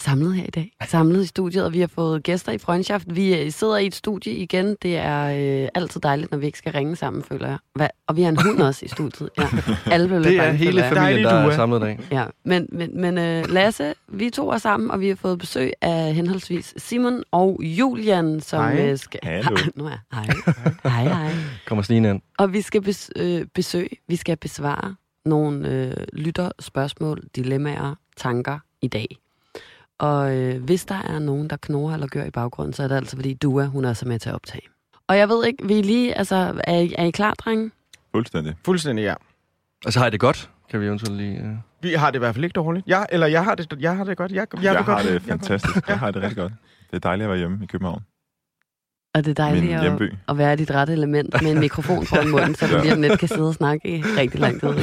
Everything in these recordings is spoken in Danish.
samlet her i dag. Samlet i studiet, og vi har fået gæster i Freundschaft. Vi øh, sidder i et studie igen. Det er øh, altid dejligt, når vi ikke skal ringe sammen, føler jeg. Hva? Og vi har en hund også i studiet. Ja. Alle det er bange, hele familien, der er samlet i dag. Ja. Men, men, men øh, Lasse, vi to er sammen, og vi har fået besøg af henholdsvis Simon og Julian, som hej. Øh, skal... Hallo. nu er hej. hej, hej. Kommer snigende ind. Og vi skal bes, øh, besøge, vi skal besvare nogle øh, lytterspørgsmål, dilemmaer, tanker i dag. Og øh, hvis der er nogen, der knurrer eller gør i baggrunden, så er det altså, fordi Dua, hun er så med til at optage. Og jeg ved ikke, vi er lige, altså, er I, er I klar, drenge? Fuldstændig. Fuldstændig, ja. Altså har I det godt? Kan vi eventuelt lige... Uh... Vi har det i hvert fald ikke dårligt. Jeg, eller jeg har det, jeg har det godt. Jeg, jeg, Jeg, jeg har godt. det fantastisk. Jeg har det rigtig godt. Det er dejligt at være hjemme i København. Og det er dejligt at, hjemby. at være dit rette element med en mikrofon foran munden, så du Ja. lige om lidt kan sidde og snakke i rigtig lang tid.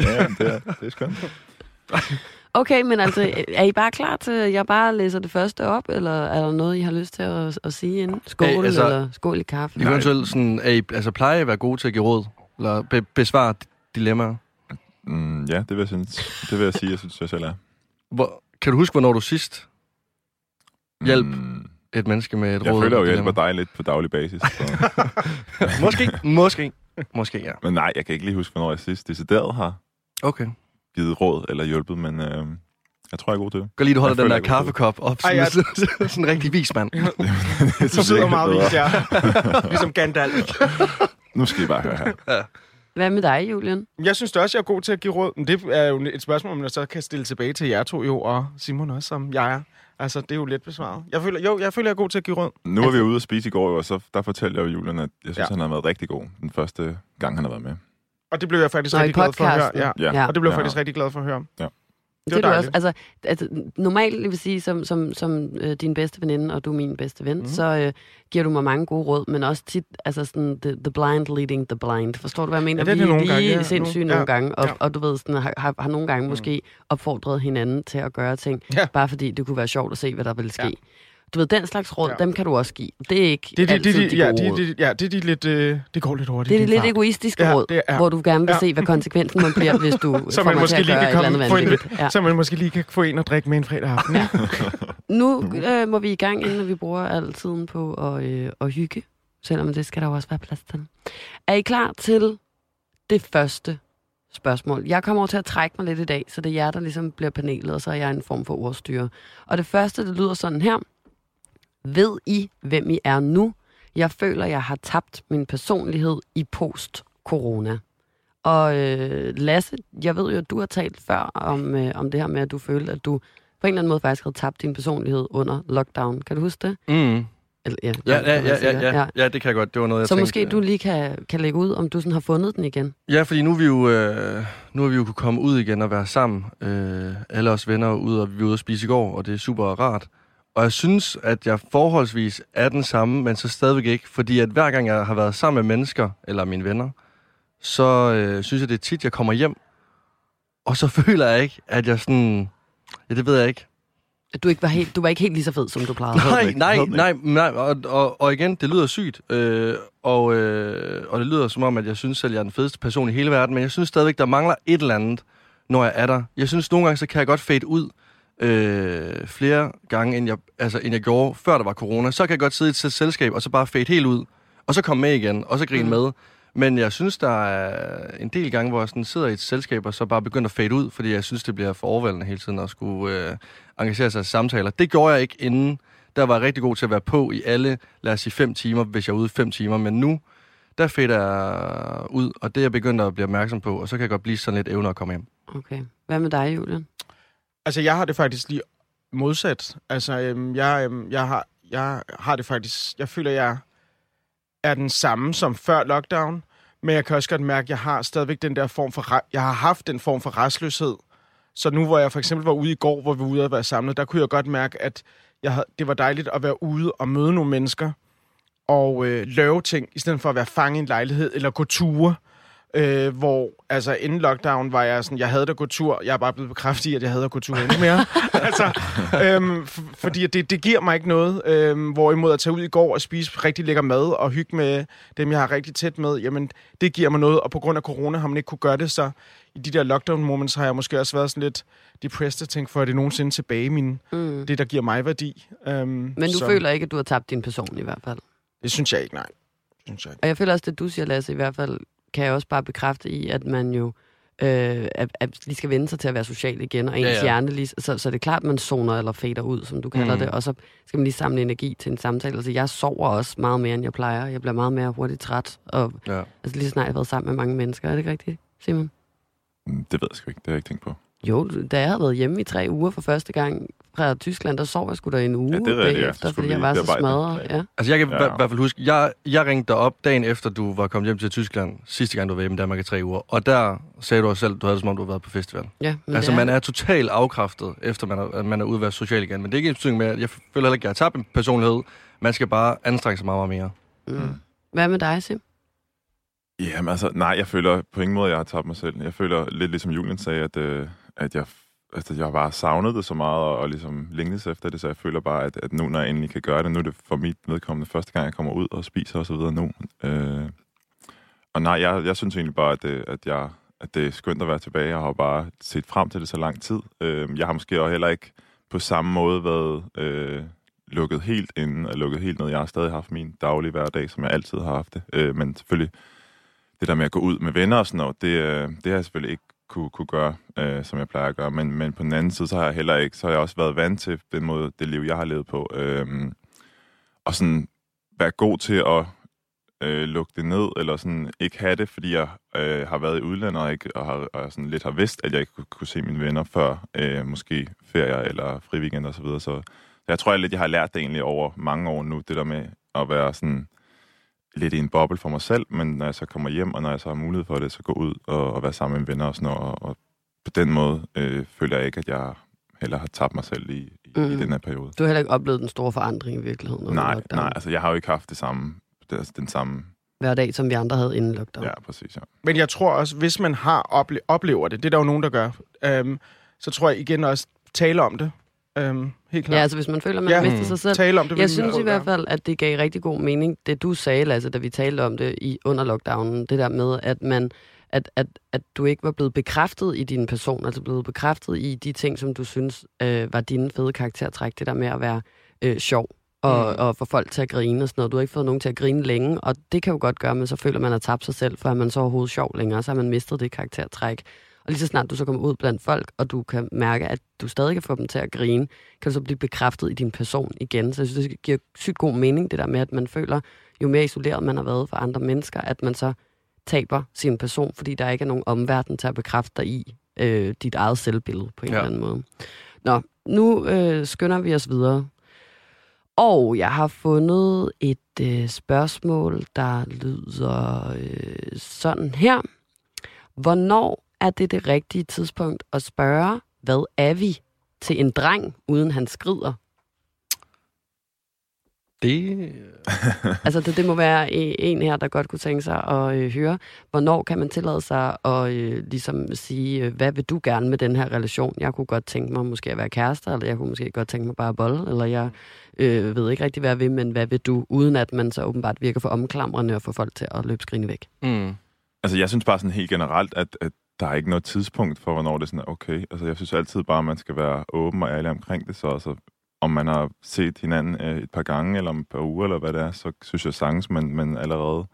Ja, det er, det er skønt. Okay, men altså, er I bare klar til, at jeg bare læser det første op, eller er der noget, I har lyst til at, at sige inden? Skål, Hey, altså- eller skål i kaffe? I kan eventuelt sådan, er I, altså, plejer I at være gode til at give råd? Eller be- besvare dilemmaer? Mm, ja, det vil, jeg synes, det vil jeg sige, jeg synes, jeg selv er. Hvor, kan du huske, hvornår du sidst Hjælp. Mm, et menneske med et jeg råd? føler jo, jeg hjælper dig lidt på daglig basis. Så. Måske, måske. Måske, ja. Men nej, jeg kan ikke lige huske, hvornår jeg sidst decideret har Okay. Givet råd eller hjulpet, men øh, jeg tror, jeg er god til det. Gør lige, du holder Jeg den føler, der er kaffekop op, Ej, jeg- sådan sådan en rigtig vismand. Du sidder meget vis, ja. ligesom Gandalf. Nu skal I bare høre her. Hvad med dig, Julian? Jeg synes også, jeg er god til at give råd. Men det er jo et spørgsmål, man så kan stille tilbage til jer to jo, og Simon også, som jeg er. Altså, det er jo let besvaret. Jeg føler, jo, jeg føler, jeg er god til at give råd. Nu var vi ude at spise i går, jo, og så der fortalte jeg jo Julian, at jeg synes, Ja. han har været rigtig god den første gang, han har været med. Og det blev jeg faktisk Nå, rigtig glad for at høre. Ja. Ja. Ja. Og det blev jeg Ja. faktisk rigtig glad for at høre. Ja. Det Det er du også, dejligt. altså, altså, normalt, vil sige, som, som, som øh, din bedste veninde, og du er min bedste ven, Mhm. mm. så øh, giver du mig mange gode råd, men også tit, altså sådan, the, the blind leading the blind. Forstår du, hvad jeg mener? Ja, det er vi, det nogle vi gange, er ja. sindssyge Nu- nogle ja, gange, og, ja. og du ved, sådan, har, har, har nogle gange Mm. måske opfordret hinanden til at gøre ting, Ja. bare fordi det kunne være sjovt at se, hvad der ville ske. Ja. Du ved, den slags råd, Ja. dem kan du også give. Det er ikke Det er de, altid de, de, de ja, gode de, råd. de, ja, det er de lidt... Øh, det går lidt hurtigt. Det er de lidt fart. egoistiske Ja, råd, det er- hvor du gerne vil ja. se, hvad konsekvensen må bliver, hvis du Så man måske lige kan komme få en. Ja. så man måske lige kan få en og drikke med en fredag aften. Ja. Nu øh, må vi i gang, inden vi bruger al tiden på at, øh, at hygge, selvom det skal der jo også være plads til. Er I klar til det første spørgsmål? Jeg kommer over til at trække mig lidt i dag, så det er jer, der ligesom bliver panelet, og så er jeg en form for ordstyre. Og det første, det lyder sådan her. Ved I, hvem I er nu? Jeg føler, jeg har tabt min personlighed i post-corona. Og øh, Lasse, jeg ved jo, at du har talt før om, øh, om det her med, at du følte, at du på en eller anden måde faktisk havde tabt din personlighed under lockdown. Kan du huske det? Mm. Eller, ja, Ja, ja, ja, ja, det? ja, ja, det kan jeg godt. Det var noget, jeg Så tænkte, måske du lige kan, kan lægge ud, om du sådan har fundet den igen. Ja, fordi nu er vi jo, øh, nu er vi jo kunne komme ud igen og være sammen. Øh, alle os venner er ude, og vi var ude at spise i går, og det er super rart. Og jeg synes, at jeg forholdsvis er den samme, men så stadigvæk ikke. Fordi at hver gang jeg har været sammen med mennesker, eller mine venner, så øh, synes jeg, det er tit, jeg kommer hjem. Og så føler jeg ikke, at jeg sådan... Ja, det ved jeg ikke. At Du, ikke var helt, du var ikke helt lige så fed, som du plejede. Nej, nej, nej, nej. Og, og, og igen, det lyder sygt. Øh, og, øh, og det lyder som om, at jeg synes selv, jeg er den fedeste person i hele verden. Men jeg synes stadigvæk, der mangler et eller andet, når jeg er der. Jeg synes nogle gange, så kan jeg godt fade ud øh, flere gange, end jeg, altså, end jeg gjorde, før der var corona. Så kan jeg godt sidde i et selskab, og så bare fade helt ud. Og så komme med igen, og så grine Mm. med. Men jeg synes, der er en del gange, hvor jeg sådan sidder i et selskab, og så bare begynder at fade ud, fordi jeg synes, det bliver for overvældende hele tiden at skulle øh, engagere sig i samtaler. Det gjorde jeg ikke inden. Der var jeg rigtig god til at være på i alle, lad os sige, fem timer, hvis jeg er ude fem timer. Men nu, der fader jeg ud, og det er jeg begyndt at blive opmærksom på, og så kan jeg godt blive sådan lidt evne at komme hjem. Okay. Hvad med dig, Julian? Altså, jeg har det faktisk lige modsat. Altså, øhm, jeg, øhm, jeg, har, jeg har det faktisk... Jeg føler, jeg er den samme som før lockdown, men jeg kan også godt mærke, at jeg har stadigvæk den der form for... Jeg har haft den form for restløshed. Så nu, hvor jeg for eksempel var ude i går, hvor vi var ude at være samlet, der kunne jeg godt mærke, at jeg havde, det var dejligt at være ude og møde nogle mennesker. og øh, lave ting, i stedet for at være fanget i en lejlighed eller gå ture. Øh, hvor, altså, inden lockdown var jeg sådan, jeg havde at gå tur. Jeg er bare blevet bekræftet i, at jeg havde at gå tur endnu mere. altså, øhm, fordi det, det giver mig ikke noget. Øhm, hvorimod at tage ud i går og spise rigtig lækker mad og hygge med dem, jeg har rigtig tæt med, jamen, det giver mig noget. Og på grund af corona har man ikke kunne gøre det, så i de der lockdown moments har jeg måske også været sådan lidt depressed og tænkt, for at det nogensinde tilbage i min, Mm. det, der giver mig værdi. Øhm, Men du så, føler ikke, at du har tabt din person i hvert fald. Det synes jeg ikke, nej. Synes jeg ikke. Og jeg føler også, det du siger, Lasse, i hvert fald kan jeg også bare bekræfte i, at man jo øh, at, at lige skal vende sig til at være social igen, og ens Ja, ja, hjerne lige, så, så det er klart, at man zoner eller fader ud, som du kalder Mm. det, og så skal man lige samle energi til en samtale. Altså, jeg sover også meget mere, end jeg plejer. Jeg bliver meget mere hurtigt træt, og Ja. altså, lige så snart jeg har været sammen med mange mennesker. Er det ikke rigtigt, Simon? Mm, Det ved jeg sgu ikke. Det har jeg ikke tænkt på. Jo, da jeg havde været hjemme i tre uger for første gang fra Tyskland, der sov jeg sgu da en uge Ja, det er ja. bagefter, skulle fordi jeg var så smadret. Ja. Altså, jeg kan Ja. ja. i hvert fald huske, jeg, jeg ringte dig op dagen efter, du var kommet hjem til Tyskland, sidste gang du var hjemme i Danmark i tre uger. Og der sagde du også selv, du havde det som om, du havde været på festival. Ja, altså, det man er totalt afkræftet, efter man er, man er ude at være social igen. Men det er ikke en betydning med, at jeg føler heller ikke, at jeg har tabt en personlighed. Man skal bare anstrenge sig meget, meget mere. Mm. Hvad med dig, Sim? Jamen altså, nej, jeg føler på ingen måde, at jeg har tabt mig selv. Jeg føler lidt ligesom Julian sagde, at, øh, at jeg, altså, jeg bare savnet det så meget, og, og ligesom længes efter det, så jeg føler bare, at, at nu, når jeg endelig kan gøre det, nu er det for mit vedkommende første gang, jeg kommer ud og spiser og så nu. Øh, og nej, jeg, jeg synes egentlig bare, at, det, at, jeg, at det er skønt at være tilbage. Jeg har jo bare set frem til det så lang tid. Øh, jeg har måske også heller ikke på samme måde været øh, lukket helt inden og lukket helt ned. Jeg har stadig haft min daglige hverdag, som jeg altid har haft det. Øh, men selvfølgelig det der med at gå ud med venner og sådan noget, det, øh, det har jeg selvfølgelig ikke kunne, kunne gøre, øh, som jeg plejer at gøre. Men, men på den anden side, så har jeg heller ikke, så har jeg også været vant til den måde, det liv, jeg har levet på. Øh, og sådan være god til at øh, lukke det ned, eller sådan ikke have det, fordi jeg øh, har været i udlandet og, ikke, og, har, og sådan lidt har vidst, at jeg ikke kunne, kunne se mine venner før øh, måske ferier eller fri og så videre. Så jeg tror jeg lidt, jeg har lært det egentlig over mange år nu, det der med at være sådan lidt i en boble for mig selv, men når jeg så kommer hjem, og når jeg så har mulighed for det, så gå ud og, og være sammen med venner og sådan noget, og, og på den måde øh, føler jeg ikke, at jeg heller har tabt mig selv i, i, mm. i den her periode. Du har heller ikke oplevet den store forandring i virkeligheden. Nej, lockdown. nej, altså jeg har jo ikke haft det samme, det, altså, den samme, Hver dag, som vi andre havde inden lockdown. ja, præcis, ja. Men jeg tror også, hvis man har ople- oplever det, det er der jo nogen, der gør, øhm, så tror jeg igen også, tale om det. Øhm, helt klart. Ja, altså hvis man føler, man Ja. har mistet sig selv. tale om det. Jeg synes i hvert fald, at det gav rigtig god mening, det du sagde, Lasse, da vi talte om det i under lockdownen, det der med, at man at, at, at du ikke var blevet bekræftet i din person, altså blevet bekræftet i de ting, som du synes øh, var dine fede karaktertræk, det der med at være øh, sjov og, Mm. mm. og få folk til at grine og sådan noget. Du har ikke fået nogen til at grine længe, og det kan jo godt gøre, men så føler man at tabt sig selv, for er man så overhovedet sjov længere, så har man mistet det karaktertræk. Og lige så snart du så kommer ud blandt folk, og du kan mærke, at du stadig kan få dem til at grine, kan du så blive bekræftet i din person igen. Så jeg synes, det giver sygt god mening, det der med, at man føler, jo mere isoleret man har været for andre mennesker, at man så taber sin person, fordi der ikke er nogen omverden til at bekræfte dig i øh, dit eget selvbillede på en Ja. eller anden måde. Nå, nu øh, skynder vi os videre. Og jeg har fundet et øh, spørgsmål, der lyder øh, sådan her. Hvornår er det det rigtige tidspunkt at spørge, hvad er vi til en dreng, uden han skrider? Det... Altså, det, det må være e- en her, der godt kunne tænke sig at øh, høre. Hvornår kan man tillade sig at øh, ligesom sige, øh, hvad vil du gerne med den her relation? Jeg kunne godt tænke mig måske at være kærester, eller jeg kunne måske godt tænke mig bare at bolle, eller jeg øh, ved ikke rigtig, hvad jeg vil, men hvad vil du? Uden at man så åbenbart virker for omklamrende og få folk til at løbe skrine væk. Mm. Altså, jeg synes bare sådan helt generelt, at, at der er ikke noget tidspunkt for, hvornår det sådan er okay. Altså, jeg synes altid bare, at man skal være åben og ærlig omkring det. Så altså, om man har set hinanden øh, et par gange, eller om et par uger, eller hvad det er, så synes jeg sagtens, man, man allerede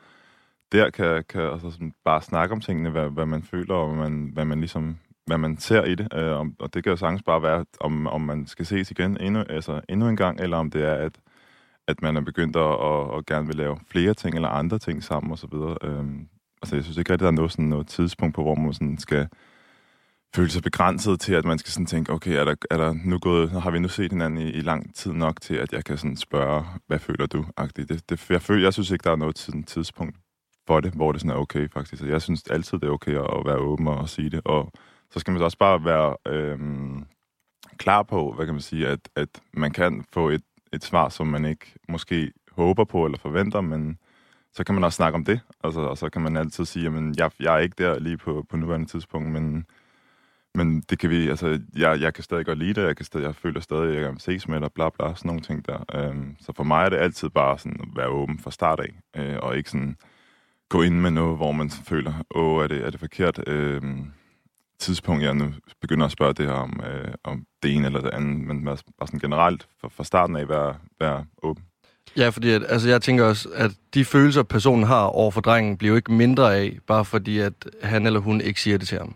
der kan, kan altså sådan bare snakke om tingene, hvad, hvad man føler, og hvad man, hvad man ligesom hvad man ser i det. Øh, og det kan jo sagtens bare være, om, om man skal ses igen endnu, altså endnu en gang, eller om det er, at, at man er begyndt at, at, at gerne vil lave flere ting, eller andre ting sammen, og så videre. Øhm, altså, jeg synes ikke rigtig, der er noget, sådan noget tidspunkt på, hvor man sådan skal føle sig begrænset til, at man skal sådan tænke, okay, er der, er der nu gået, har vi nu set hinanden i, i lang tid nok til, at jeg kan sådan spørge, hvad føler du? -agtigt. Det, det, jeg, føler, jeg synes ikke, der er noget sådan, tidspunkt for det, hvor det sådan er okay, faktisk. Så jeg synes altid, det er okay at, at være åben og at sige det. Og så skal man så også bare være øhm, klar på, hvad kan man sige, at, at man kan få et, et svar, som man ikke måske håber på eller forventer, men så kan man også snakke om det, altså, og så kan man altid sige, at jeg, jeg er ikke der lige på, på nuværende tidspunkt, men, men det kan vi, altså, jeg, jeg kan stadig godt lide det, jeg, kan stadig, jeg føler stadig, at jeg kan ses med dig, bla bla, sådan nogle ting der. Øhm, så for mig er det altid bare sådan at være åben fra start af, øh, og ikke sådan gå ind med noget, hvor man føler, åh, er det, er det forkert øh, tidspunkt, jeg nu begynder at spørge det her om, øh, om det ene eller det andet, men bare sådan generelt fra, fra starten af være, være åben. Ja, fordi at, altså, jeg tænker også, at de følelser, personen har over for drengen, bliver jo ikke mindre af, bare fordi at han eller hun ikke siger det til ham.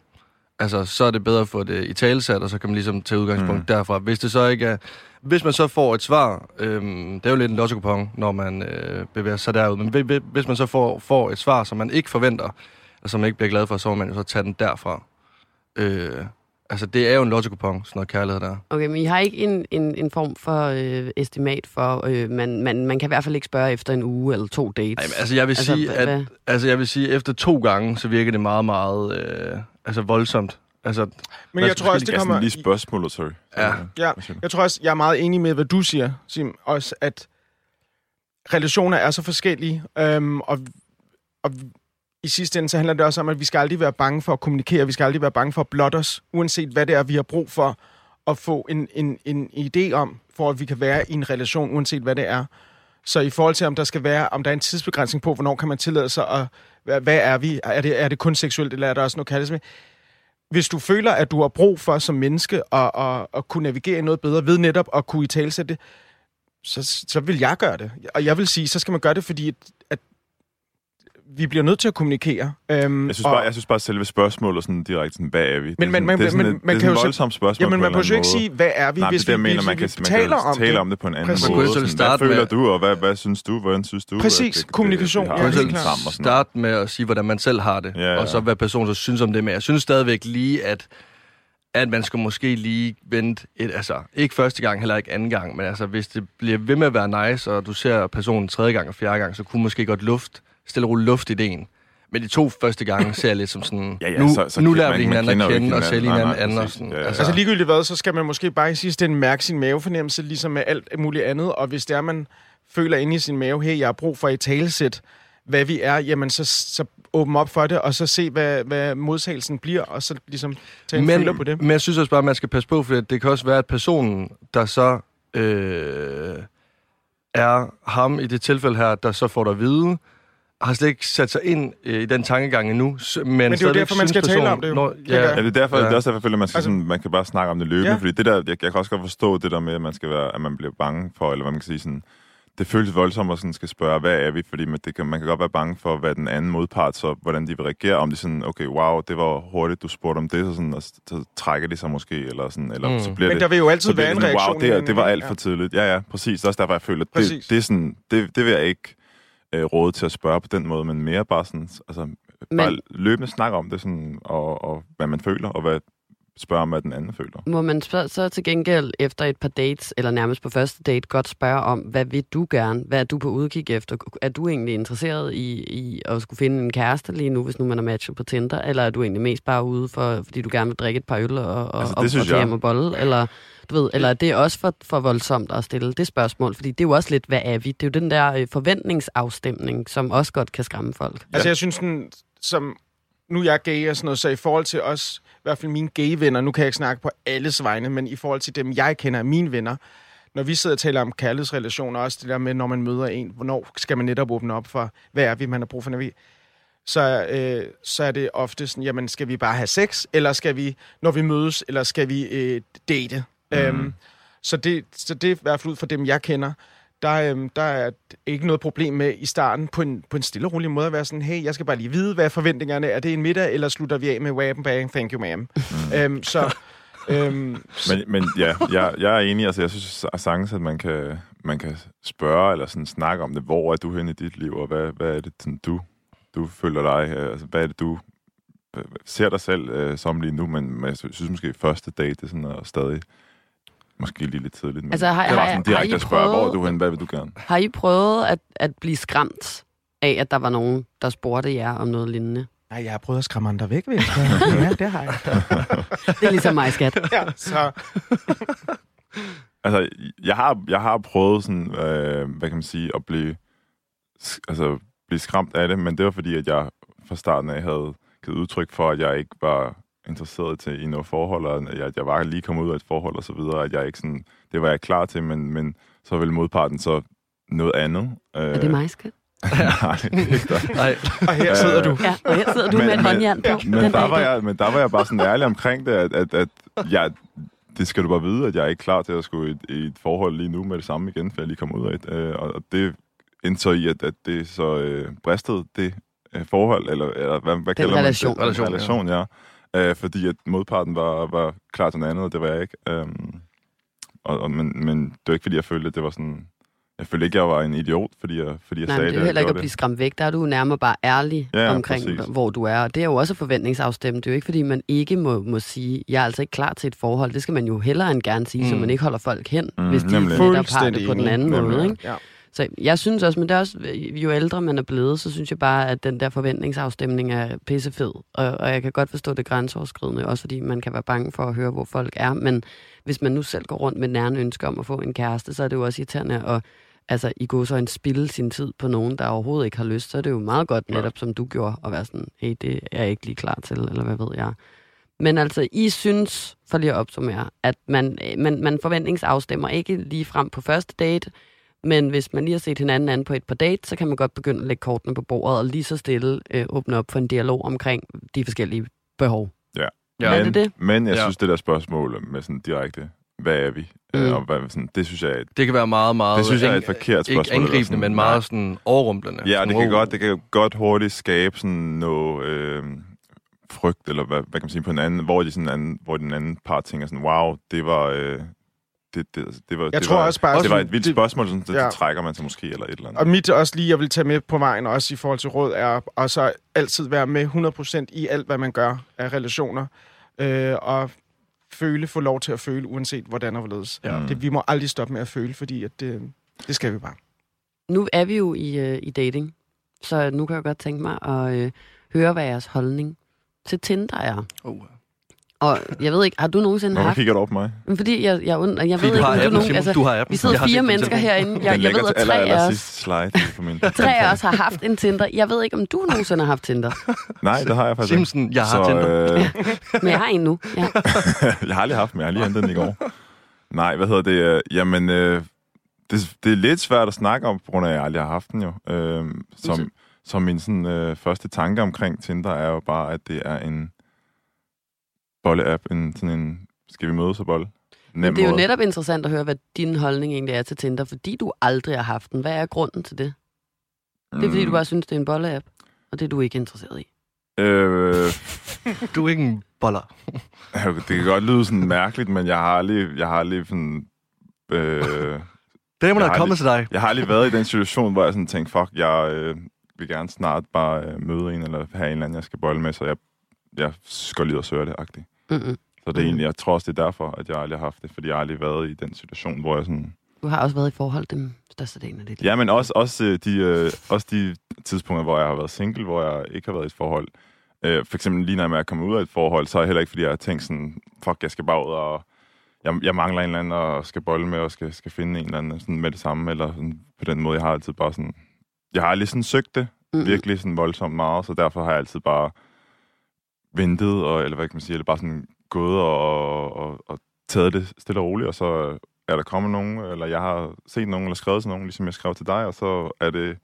Altså, så er det bedre at få det i talesat, og så kan man ligesom tage udgangspunkt mm. derfra. Hvis det så ikke er... Hvis man så får et svar, øhm, det er jo lidt en lotto når man øh, bevæger sig derud, men hvis man så får, får et svar, som man ikke forventer, og som man ikke bliver glad for, så må man jo så tage den derfra. Øh, Altså, det er jo en lotto sådan noget kærlighed der. Okay, men I har ikke en, en, en form for øh, estimat for, øh, man, man, man kan i hvert fald ikke spørge efter en uge eller to dates. Nej, altså, jeg vil altså, sige, at, altså, jeg vil sige, efter to gange, så virker det meget, meget øh, altså, voldsomt. Altså, men jeg tror også, det kommer... lige spørgsmålet, sorry. Ja. ja. Jeg tror også, jeg er meget enig med, hvad du siger, Sim. Også, at relationer er så forskellige, øhm, og, og i sidste ende så handler det også om, at vi skal aldrig være bange for at kommunikere, vi skal aldrig være bange for at blotte os, uanset hvad det er, vi har brug for at få en, en, en idé om, for at vi kan være i en relation, uanset hvad det er. Så i forhold til, om der skal være, om der er en tidsbegrænsning på, hvornår kan man tillade sig at, hvad, hvad er vi? Er det, er det kun seksuelt, eller er der også noget kaldes Hvis du føler, at du har brug for som menneske at, at, at kunne navigere i noget bedre, ved netop at kunne i talsætte det, så, så vil jeg gøre det. Og jeg vil sige, så skal man gøre det, fordi at vi bliver nødt til at kommunikere. Øhm, jeg, synes bare, og, jeg synes bare, at selve spørgsmålet sådan direkte, sådan, hvad er vi? Men, men, man, det er sådan, et, man kan jo voldsomt spørgsmål Jamen, man kan jo ikke sige, hvad er vi, Nej, hvis det, vi, mener, man kan, vi taler man kan om tale det. om det på en anden Præcis. måde. Sådan, sådan, hvad føler med, du, og hvad, hvad synes du, hvordan synes du? Præcis, at det, kommunikation. Det, det, det, ja, sammen start med at sige, hvordan man selv har det, ja, ja. og så hvad personen så synes om det. Men jeg synes stadigvæk lige, at at man skal måske lige vente et, altså ikke første gang, heller ikke anden gang, men altså hvis det bliver ved med at være nice, og du ser personen tredje gang og fjerde gang, så kunne måske godt luft, stille roligt luft ideen. Men de to første gange ser jeg lidt som sådan, ja, ja, nu, så, så nu lærer vi hinanden at kende, og ser lige hinanden anden. Og sådan, ja, ja. Altså, altså ligegyldigt hvad, så skal man måske bare i sidste ende mærke sin mavefornemmelse, ligesom med alt muligt andet. Og hvis det er, man føler inde i sin mave, hey, jeg har brug for et talesæt, hvad vi er, jamen så, så åbne op for det, og så se, hvad, hvad modtagelsen bliver, og så ligesom tage en men, på det. Men jeg synes også bare, at man skal passe på, for det kan også være, at personen, der så øh, er ham i det tilfælde her, der så får dig at vide, har slet ikke sat sig ind øh, i den tankegang endnu. Men, men det er jo derfor, man skal person, tale om det. Jo. Når, ja, ja, det er derfor, ja. det er også derfor, at man, skal altså, sådan, man kan bare snakke om det løbende. Ja. Fordi det der, jeg, jeg kan også godt forstå det der med, at man, skal være, at man bliver bange for, eller hvad man kan sige sådan, det føles voldsomt at sådan skal spørge, hvad er vi? Fordi man, det kan, man kan godt være bange for, hvad den anden modpart, så hvordan de vil reagere, om de sådan, okay, wow, det var hurtigt, du spurgte om det, så, sådan, og så trækker de sig måske, eller sådan, eller mm. så bliver Men der vil jo altid være en reaktion. Wow, det, det var alt for tidligt. Ja, ja, præcis. Det er også derfor, jeg føler, at det, det, er sådan, det, det vil jeg ikke øh, råd til at spørge på den måde, men mere bare sådan, altså, men, bare løbende snakke om det, sådan, og, og hvad man føler, og hvad spørge om, hvad den anden føler. Må man spørge, så til gengæld efter et par dates, eller nærmest på første date, godt spørge om, hvad vil du gerne? Hvad er du på udkig efter? Er du egentlig interesseret i, i at skulle finde en kæreste lige nu, hvis nu man er matchet på Tinder? Eller er du egentlig mest bare ude, for, fordi du gerne vil drikke et par øl og, og, altså, og, og hjem og bolle? Eller, du ved, eller er det også for, for voldsomt at stille det spørgsmål? Fordi det er jo også lidt, hvad er vi? Det er jo den der øh, forventningsafstemning, som også godt kan skræmme folk. Altså jeg synes sådan, som nu er jeg gay og sådan noget, så i forhold til os, i hvert fald mine gay-venner, nu kan jeg ikke snakke på alles vegne, men i forhold til dem, jeg kender, mine venner, når vi sidder og taler om kærlighedsrelationer, også det der med, når man møder en, hvornår skal man netop åbne op for, hvad er vi, man har brug for, når vi så, øh, så er det ofte sådan, jamen skal vi bare have sex, eller skal vi, når vi mødes, eller skal vi øh, date? Mm. Øhm, så, det, så det er i hvert fald ud fra dem, jeg kender der, øhm, der er ikke noget problem med i starten på en, på en stille og rolig måde at være sådan, hey, jeg skal bare lige vide, hvad forventningerne er. Er det en middag, eller slutter vi af med wham bang, thank you ma'am? Mm. øhm, så, øhm, men, men ja, jeg, jeg er enig. Altså, jeg synes sagtens, at man kan, man kan spørge eller sådan snakke om det. Hvor er du henne i dit liv, og hvad, hvad er det, sådan, du, du føler dig? Altså, hvad er det, du ser dig selv øh, som lige nu? Men, men jeg synes måske, første date er sådan noget, stadig Måske lige lidt tidligt, men altså, har, det var sådan direkte at spørge, prøvet, hvor er du hen, hvad vil du gerne? Har I prøvet at, at blive skræmt af, at der var nogen, der spurgte jer om noget lignende? Nej, jeg har prøvet at skræmme andre væk, ved Ja, det har jeg. det er ligesom mig, skat. ja, så... Altså, jeg har, jeg har prøvet sådan, øh, hvad kan man sige, at blive, altså, blive skræmt af det, men det var fordi, at jeg fra starten af havde givet udtryk for, at jeg ikke var interesseret til i noget forhold, og at jeg, jeg var lige kommet ud af et forhold og så videre, at jeg ikke sådan, det var jeg klar til, men, men så ville modparten så noget andet. Øh, Er det mig, skat? Nej, det er ikke dig. Nej, Og her sidder du. Ja, og her sidder du Men- med et men- håndjern på. Men den der, dag var jeg, men der var jeg bare sådan ærlig omkring det, at, at, at jeg, det skal du bare vide, at jeg er ikke klar til at skulle i et, i et forhold lige nu med det samme igen, for jeg lige kommet ud af et. Øh, og og det endte så i, at, at det så øh, bristede det øh, forhold, eller, eller hvad, hvad kalder relation. man det? Relation, relation ja. ja. Øh, fordi at modparten var, var klar til noget andet, og det var jeg ikke. Øhm, og, og, men, men det var ikke, fordi jeg følte, at det var sådan... Jeg følte ikke, at jeg var en idiot, fordi jeg, fordi jeg Nej, sagde det er jo jeg heller ikke at blive skræmt væk. Der er du nærmere bare ærlig Ja, omkring, præcis. hvor du er. Og det er jo også forventningsafstemt. Det er jo ikke, fordi man ikke må, må sige, jeg er altså ikke klar til et forhold. Det skal man jo hellere end gerne sige, mm. så man ikke holder folk hen, Mm, hvis de nemlig. netop har det på den anden Nemlig. måde. Ikke? Ja. Så jeg synes også, men det er også, jo ældre man er blevet, så synes jeg bare, at den der forventningsafstemning er pissefed. Og, og jeg kan godt forstå det grænseoverskridende, også fordi man kan være bange for at høre, hvor folk er. Men hvis man nu selv går rundt med nærende ønske om at få en kæreste, så er det jo også irriterende at altså, i går så en spille sin tid på nogen, der overhovedet ikke har lyst. Så er det jo meget godt netop, som du gjorde, at være sådan, hey, det er jeg ikke lige klar til, eller hvad ved jeg. Men altså, I synes, for lige at opsummere, at man, man, man forventningsafstemmer ikke lige frem på første date, men hvis man lige har set hinanden an på et par date, så kan man godt begynde at lægge kortene på bordet og lige så stille øh, åbne op for en dialog omkring de forskellige behov. Ja. Er men, det det? Men jeg Ja. synes, det der spørgsmål med sådan direkte, hvad er vi? Mm. Mm. Og hvad, sådan, det synes jeg er et, det kan være meget, meget... det synes jeg er et forkert spørgsmål. Ikke angribende, sådan. men meget sådan overrumplende. Ja, og det kan, godt, det kan godt hurtigt skabe sådan noget øh, frygt, eller hvad, hvad kan man sige, på en anden, hvor, de sådan anden, hvor den anden part tænker sådan, wow, det var... Øh, det, det, det var, Jeg det tror var, også bare... det var et vildt det- spørgsmål, sådan, det, Ja. det trækker man sig måske, eller et eller andet. Og mit også lige, jeg vil tage med på vejen, også i forhold til råd, er at så altid være med 100% i alt, hvad man gør af relationer. Øh, og føle, få lov til at føle, uanset hvordan og hvorledes. Ja. Det, vi må aldrig stoppe med at føle, fordi at det, det skal vi bare. Nu er vi jo i, øh, i dating, så nu kan jeg godt tænke mig at øh, høre, hvad jeres holdning til Tinder er. Oh. Og jeg ved ikke, har du nogensinde Hvorfor haft... kigger du op på mig? Fordi jeg, jeg, und, jeg Fordi ved du ikke, har om du nogen... Altså, Du har appen. vi sidder Jeg fire mennesker telefon. herinde. Jeg, jeg ved, at tre af os, slide tre af os har haft en Tinder. Jeg ved ikke, om du nogensinde har haft Tinder. Nej, det har jeg faktisk ikke. Simpson, jeg har Så, Tinder. øh, Men jeg har en nu. Ja. jeg har aldrig haft, men jeg har lige hentet den i går. Nej, hvad hedder det? øh, Jamen, øh, det, det er lidt svært at snakke om, på grund af, at jeg aldrig har haft den jo. Øh, som, som min sådan, øh, første tanke omkring Tinder er jo bare, at det er en bolle-app. En, sådan en, skal vi mødes og bolle? Nem Men det er jo måde. netop interessant at høre, hvad din holdning egentlig er til Tinder, fordi du aldrig har haft den. Hvad er grunden til det? Det er fordi, du bare synes, det er en bolle-app, og det er du ikke interesseret i. Øh, Du er ikke en boller. det kan godt lyde sådan mærkeligt, men jeg har aldrig, jeg har aldrig sådan... Øh, Damerne Jeg er kommet til dig. Jeg har aldrig været i den situation, hvor jeg sådan tænkte, fuck, jeg øh, vil gerne snart bare øh, møde en, eller have en eller anden, jeg skal bolle med, så jeg, jeg skal lige ud og søge det, agtigt. Mm-mm. Så det er egentlig, jeg tror også, det er derfor, at jeg aldrig har haft det, fordi jeg har aldrig været i den situation, hvor jeg sådan... Du har også været i forhold den største del af dit liv. Ja, men også, også, øh, de, øh, også de tidspunkter, hvor jeg har været single, hvor jeg ikke har været i et forhold. Øh, for eksempel lige når jeg er kommet ud af et forhold, så er det heller ikke, fordi jeg har tænkt sådan, fuck, jeg skal bare ud og... Jeg, jeg mangler en eller anden, og skal bolle med, og skal, skal finde en eller anden sådan med det samme, eller sådan, på den måde, jeg har altid bare sådan... Jeg har aldrig sådan søgt det, Mm-mm. virkelig sådan voldsomt meget, så derfor har jeg altid bare ventet, og, eller hvad kan man sige, eller bare sådan gået og, og, og taget det stille og roligt, og så er der kommet nogen, eller jeg har set nogen, eller skrevet til nogen, ligesom jeg skrev til dig, og så er det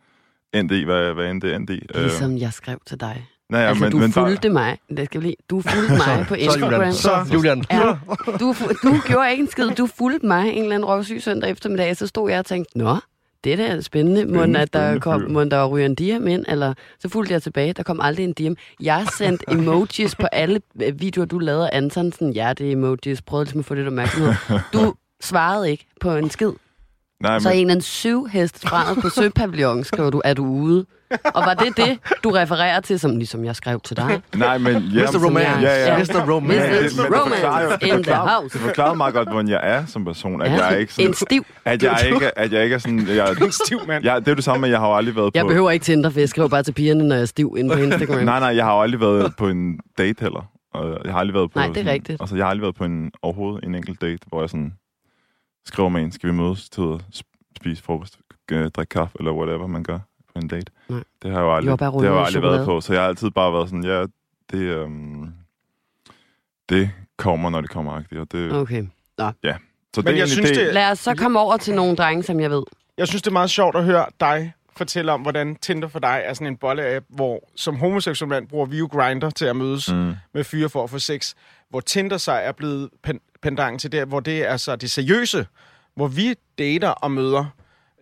endt i, hvad, hvad end det er endt i. Øh, Ligesom jeg skrev til dig. nej, ja, altså, men, du men fulgte mig. Det skal vi lige. Du fulgte mig på Så, Instagram. Julian. Så, Julian. Ja, du, du gjorde ikke en skid. Du fulgte mig en eller anden røvsyg søndag eftermiddag, så stod jeg og tænkte, nå, det der er spændende. Må Spændende, at der, kom, må der ryge en diem ind? Eller så fulgte jeg tilbage, der kom aldrig en diem. Jeg sendte emojis på alle øh, videoer, du lavede af Antonsen. Ja, det er emojis. Prøvede ligesom at få lidt opmærksomhed. Du svarede ikke på en skid. Nej, Så men, en eller anden syvhest på Søpavillon, skriver du, er du ude? Og var det det, du refererer til, som ligesom jeg skrev til dig? nej, men... Ja, Mr. Romance. Ja, ja. Mr. Romance. Mr. Men det- men det forklarer jo- Romance det in the forklarer- house. Det forklarer meget godt, hvordan jeg er som person. At Ja, jeg er ikke sådan... en stiv. At jeg ikke, at jeg ikke er sådan... Jeg, En stiv mand. jeg, det er det samme, at jeg har aldrig været Jeg på... behøver ikke Tinder, for jeg skriver bare til pigerne, når jeg er stiv inde på Instagram. Nej, nej, jeg har aldrig været på en date heller. Og jeg har aldrig været på Nej, det er sådan, rigtigt. Altså, jeg har aldrig været på en overhovedet en enkelt date, hvor jeg sådan... skriver med en, skal vi mødes til at sp- spise frokost, drikke kaffe, eller whatever man gør på en date. Nej. Det har jeg jo aldrig, Jordbærruller det har jeg jo aldrig været på, så jeg har altid bare været sådan, ja, det, øhm, det kommer, når det kommer, agtigt, og det, Okay. så det Men er jeg synes, det, det- Lad os så komme over til nogle drenge, som jeg ved. Jeg synes, det er meget sjovt at høre dig fortælle om, hvordan Tinder for dig er sådan en bolle-app, hvor som homoseksuel mand bruger vi jo Grindr til at mødes Mm. med fyre for at få sex. Hvor Tinder så er blevet pen- pendant til det, hvor det er så det seriøse, hvor vi dater og møder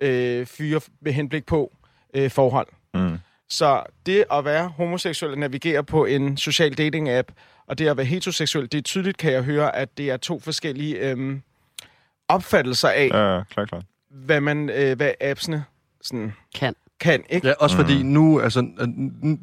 øh, fyre med henblik på øh, forhold. Mm. Så det at være homoseksuel og navigere på en social dating-app, og det at være heteroseksuel, det er tydeligt, kan jeg høre, at det er to forskellige øhm, opfattelser af, Ja, klart, klart. hvad, man, øh, hvad appsene sådan Kan. kan, ikke? Ja, også fordi nu, altså,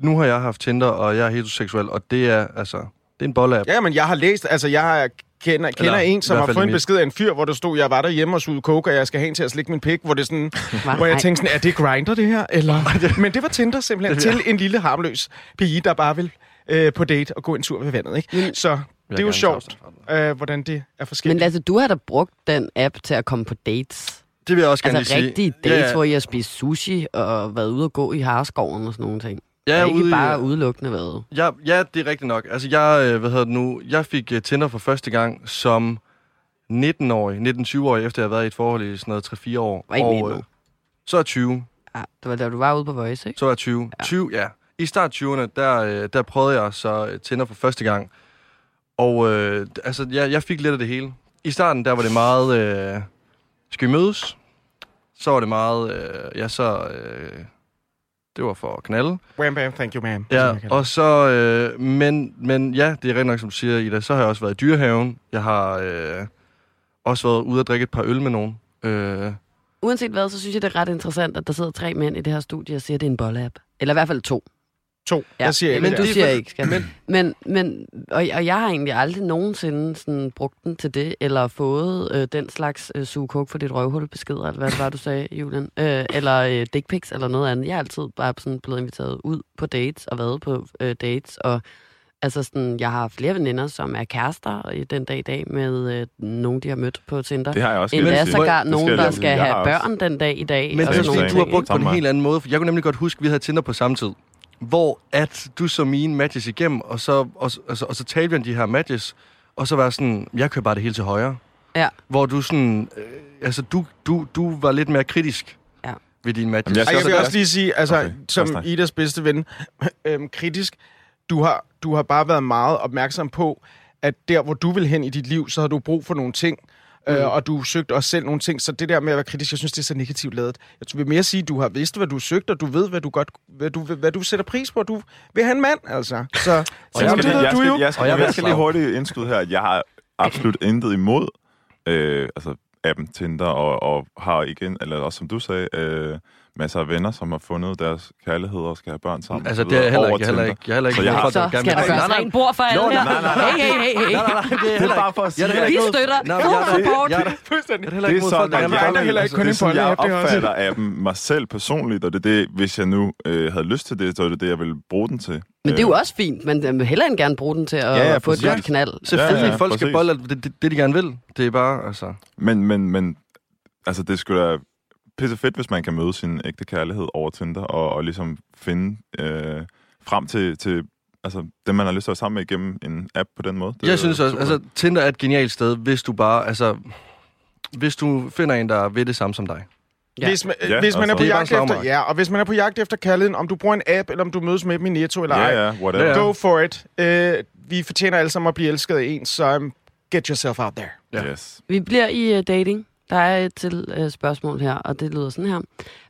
nu har jeg haft Tinder, og jeg er heteroseksuel, og det er, altså, det er en bolle-app. Ja, men jeg har læst, altså jeg har- kender, kender Eller, en, som har fået en besked af en fyr, hvor der stod, jeg var der hjemme og sugede coke, og jeg skal have en til at slikke min pik, hvor, det sådan, hvor jeg tænkte sådan, er det Grindr det her? Eller? Men det var Tinder simpelthen til en lille harmløs pige, der bare vil øh, på date og gå en tur ved vandet. Ikke? Men- Så det er jo sjovt, øh, hvordan det er Men forskelligt. altså, du har da brugt den app til at komme på dates. Det vil jeg også gerne Altså sige. rigtige dates, ja, ja. hvor I har spist sushi og været ude og gå i Harskoven og sådan nogle ting. Ja, er ikke ude bare udelukkende været. Ja, ja, det er rigtigt nok. Altså, jeg, øh, hvad hedder det nu, jeg fik uh, Tinder for første gang som 19-årig, 19-20-årig, efter jeg har været i et forhold i sådan noget 3-4 år. Var ikke og, 19 øh, så er jeg 20. Ja, det var da du var ude på Voice, ikke? Så er jeg 20. Ja. 20, ja. I start 20'erne, der, øh, der prøvede jeg så øh, Tinder for første gang. Og øh, altså, jeg, jeg fik lidt af det hele. I starten, der var det meget, øh, skal vi mødes? Så var det meget, øh, ja, så, øh, det var for at knalde. Wham bam, thank you ma'am. Ja, og så, øh, men, men ja, det er rigtig nok, som du siger, Ida. Så har jeg også været i dyrehaven. Jeg har øh, også været ude at drikke et par øl med nogen. Øh, Uanset hvad, så synes jeg, det er ret interessant, at der sidder tre mænd i det her studie og siger, at det er en bolle-app. Eller i hvert fald to. To. Ja, Jeg siger men men du det er siger ikke, skal. men- Men, men og, og jeg har egentlig aldrig nogensinde sådan, brugt den til det, eller fået øh, den slags øh, suge for dit røvhul beskeder, eller hvad det var, du sagde, Julian. Øh, eller øh, dick pics, eller noget andet. Jeg er altid bare sådan blevet inviteret ud på dates, og været på øh, dates, og altså sådan, jeg har flere veninder, som er kærester i den dag i dag, med øh, nogen, de har mødt på Tinder. Det har jeg også. Endda sige. sågar nogen, der skal jeg have også- børn den dag i dag. men og det er fordi, du har brugt på en helt anden måde. For jeg kunne nemlig godt huske, at vi havde Tinder på samme tid. Hvor at du så mine matches igennem, og så, og, så- altså, og så talte vi om de her matches, og så var sådan, jeg kører bare det hele til højre. Ja. Hvor du sådan, øh, altså du, du, du var lidt mere kritisk Ja. ved dine matches. Jamen, jeg Ej, jeg vil Så- også lige sige, altså, Okay, som. Idas bedste ven, øhm, kritisk, du har, du har bare været meget opmærksom på, at der, hvor du vil hen i dit liv, så har du brug for nogle ting, mm. øh, og du søgte også selv nogle ting. Så det der med at være kritisk, jeg synes, det er så negativt lavet. Jeg vil mere sige, at du har vidst, hvad du søgte, og du ved, hvad du, godt, hvad du, hvad du sætter pris på. Du vil have en mand, altså. Så, så Jeg det skal, lige- ved jeg, du skal, jo. jeg, skal, Og jeg jeg, jeg skal lige hurtigt indskyde her, at jeg har absolut intet imod øh, altså appen Tinder, og, og har igen, eller også som du sagde, øh, masser af venner, som har fundet deres kærlighed og skal have børn sammen. Altså, det er jeg heller ikke. Jeg er heller ikke, jeg er heller ikke Så jeg har- Så gerne skal vil- der gøres rent bord for alle her. nej, nej, nej. Hey, hey, hey, hey. Nej, nej, nej, det er er heller bare ikke. for at sige, Jeg heller Vi støtter. Fuld jeg support. Det ikke er sådan, vil jeg er heller ikke kun en det, som jeg er opfatter appen mig selv personligt, og det er det, hvis jeg nu øh, havde lyst til det, så er det det, jeg ville bruge den til. Men det er jo Øh, også fint, men jeg vil hellere end gerne bruge den til at Ja, ja, få et godt knald. Selvfølgelig, Ja, ja, folk skal bolle det, det, det, de gerne vil. Det er bare, altså... Men, men, men altså, det skulle da pisse fedt, hvis man kan møde sin ægte kærlighed over Tinder, og, og ligesom finde øh, frem til, til altså, dem, man har lyst til at være sammen med igennem en app på den måde. Det Jeg synes også, super. altså, Tinder er et genialt sted, hvis du bare, altså... Hvis du finder en, der vil det samme som dig. Ja. Hvis man, Ja, hvis man er altså. på Det er bare jagt efter, ja, og hvis man er på jagt efter kærligheden, om du bruger en app, eller om du mødes med dem i Netto eller ej, Ja, ja, whatever. Ja, ja. go for it. Uh, vi fortjener alle sammen at blive elsket af en, så um, get yourself out there. Ja. Yes. Vi bliver i uh, dating. Der er et til uh, spørgsmål her, og det lyder sådan her.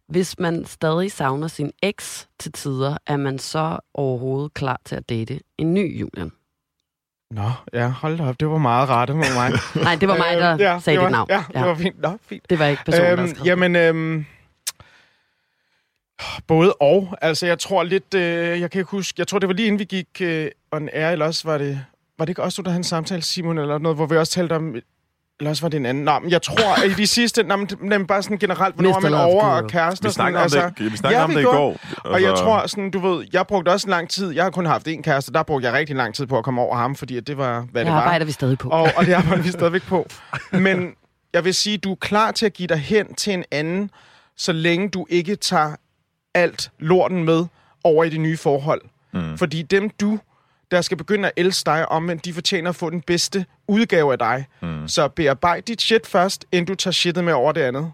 Hvis man stadig savner sin eks til tider, er man så overhovedet klar til at date en ny Julian? Nå, ja, hold da op, det var meget rette med mig. Nej, det var mig, der Øhm, ja, sagde det var, dit navn. Ja, det var fint. Nå, fint. det var ikke personen, der Øhm, skrev. jamen, øhm, både og. Altså, jeg tror lidt, øh, jeg kan ikke huske, jeg tror, det var lige inden vi gik øh, on air, eller også var det, var det ikke også du, der havde en samtale, Simon, eller noget, hvor vi også talte om, eller også var det en anden. Nå, men jeg tror, at i de sidste, nå, men, men bare sådan generelt, hvornår er Mr. man Love over og kærester. Vi sådan, snakker om altså, det, vi snakker ja, om det i går. Altså, Og jeg tror, sådan, du ved, jeg brugte også lang tid, jeg har kun haft én kæreste, der brugte jeg rigtig lang tid på at komme over ham, fordi at det var, hvad det det var. arbejder vi stadig på. Og, og det arbejder vi stadigvæk på. Men jeg vil sige, du er klar til at give dig hen til en anden, så længe du ikke tager alt lorten med over i det nye forhold. Mm. Fordi dem, du der skal begynde at elske dig omvendt, de fortjener at få den bedste udgave af dig. Mm. Så bearbejd dit shit først, inden du tager shitet med over det andet.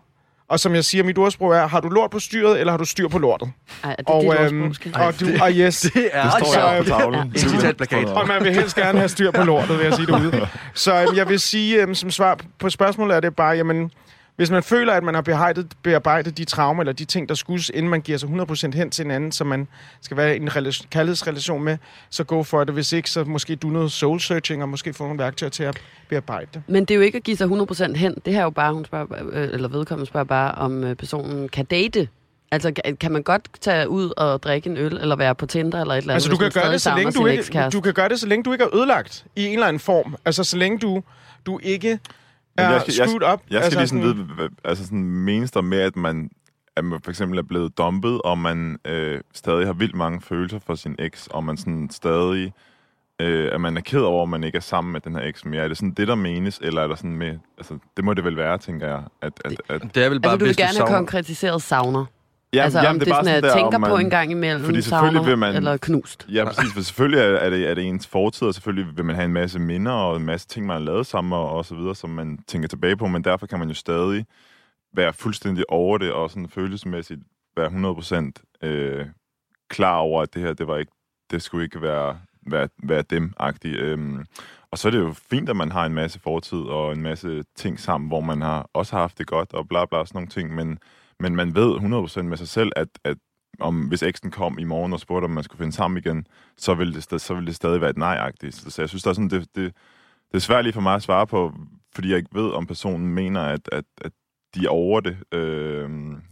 Og som jeg siger, mit ordsprog er, har du lort på styret, eller har du styr på lortet? Ej, er det Og, dit øhm, ordsprog, måske? og, du, og yes, Det er Det står øh, på tavlen. en citatplakat. og man vil helst gerne have styr på lortet, vil jeg sige derude. Så øhm, jeg vil sige, øhm, som svar på spørgsmålet er det bare, jamen, hvis man føler, at man har bearbejdet, bearbejdet de traumer, eller de ting, der skuddes, inden man giver sig 100% hen til en anden, som man skal være i en relation, kærlighedsrelation med, så gå for det. Hvis ikke, så måske du noget soul-searching, og måske få nogle værktøjer til at bearbejde det. Men det er jo ikke at give sig 100% hen. Det her er jo bare, hun spørger, øh, eller vedkommende spørger bare, om øh, personen kan date. Altså, kan- man godt tage ud og drikke en øl, eller være på Tinder, eller et eller andet, Altså, du kan, gøre det, så længe du, ikke, du kan gøre det, så længe du ikke er ødelagt i en eller anden form. Altså, så længe du, du ikke er jeg skal- jeg- screwed up. Jeg skal altså, lige sådan vide, hvad- altså sådan menes der med, at man, at man for eksempel er blevet dumpet, og man øh, stadig har vildt mange følelser for sin eks, og man sådan stadig, øh, at man er ked over, at man ikke er sammen med den her eks mere. Er det sådan det, der menes, eller er der sådan med, altså det må det vel være, tænker jeg, at, at, at Det er vel bare, Altså, du vil hvis gerne have savner- konkretiseret savner. Ja, altså, om det, bare sådan, at der, tænker om på en gang imellem, fordi selvfølgelig savner, vil man- eller knust. Ja, præcis. For selvfølgelig er, er, det, er det ens fortid, og selvfølgelig vil man have en masse minder og en masse ting, man har lavet sammen og, og så videre, som man tænker tilbage på, men derfor kan man jo stadig være fuldstændig over det og sådan følelsesmæssigt være 100% øh, klar over, at det her, det var ikke, det skulle ikke være, være, være dem-agtigt. Øhm, og så er det jo fint, at man har en masse fortid og en masse ting sammen, hvor man har også har haft det godt og bla bla sådan nogle ting, men, men man ved 100% med sig selv, at, at om hvis eksen kom i morgen og spurgte, om man skulle finde sammen igen, så ville det, så ville det stadig være et nej-agtigt. Så, så jeg synes, der er sådan, det, det, det er svært lige for mig at svare på, fordi jeg ikke ved, om personen mener, at, at, at de er over det, øh,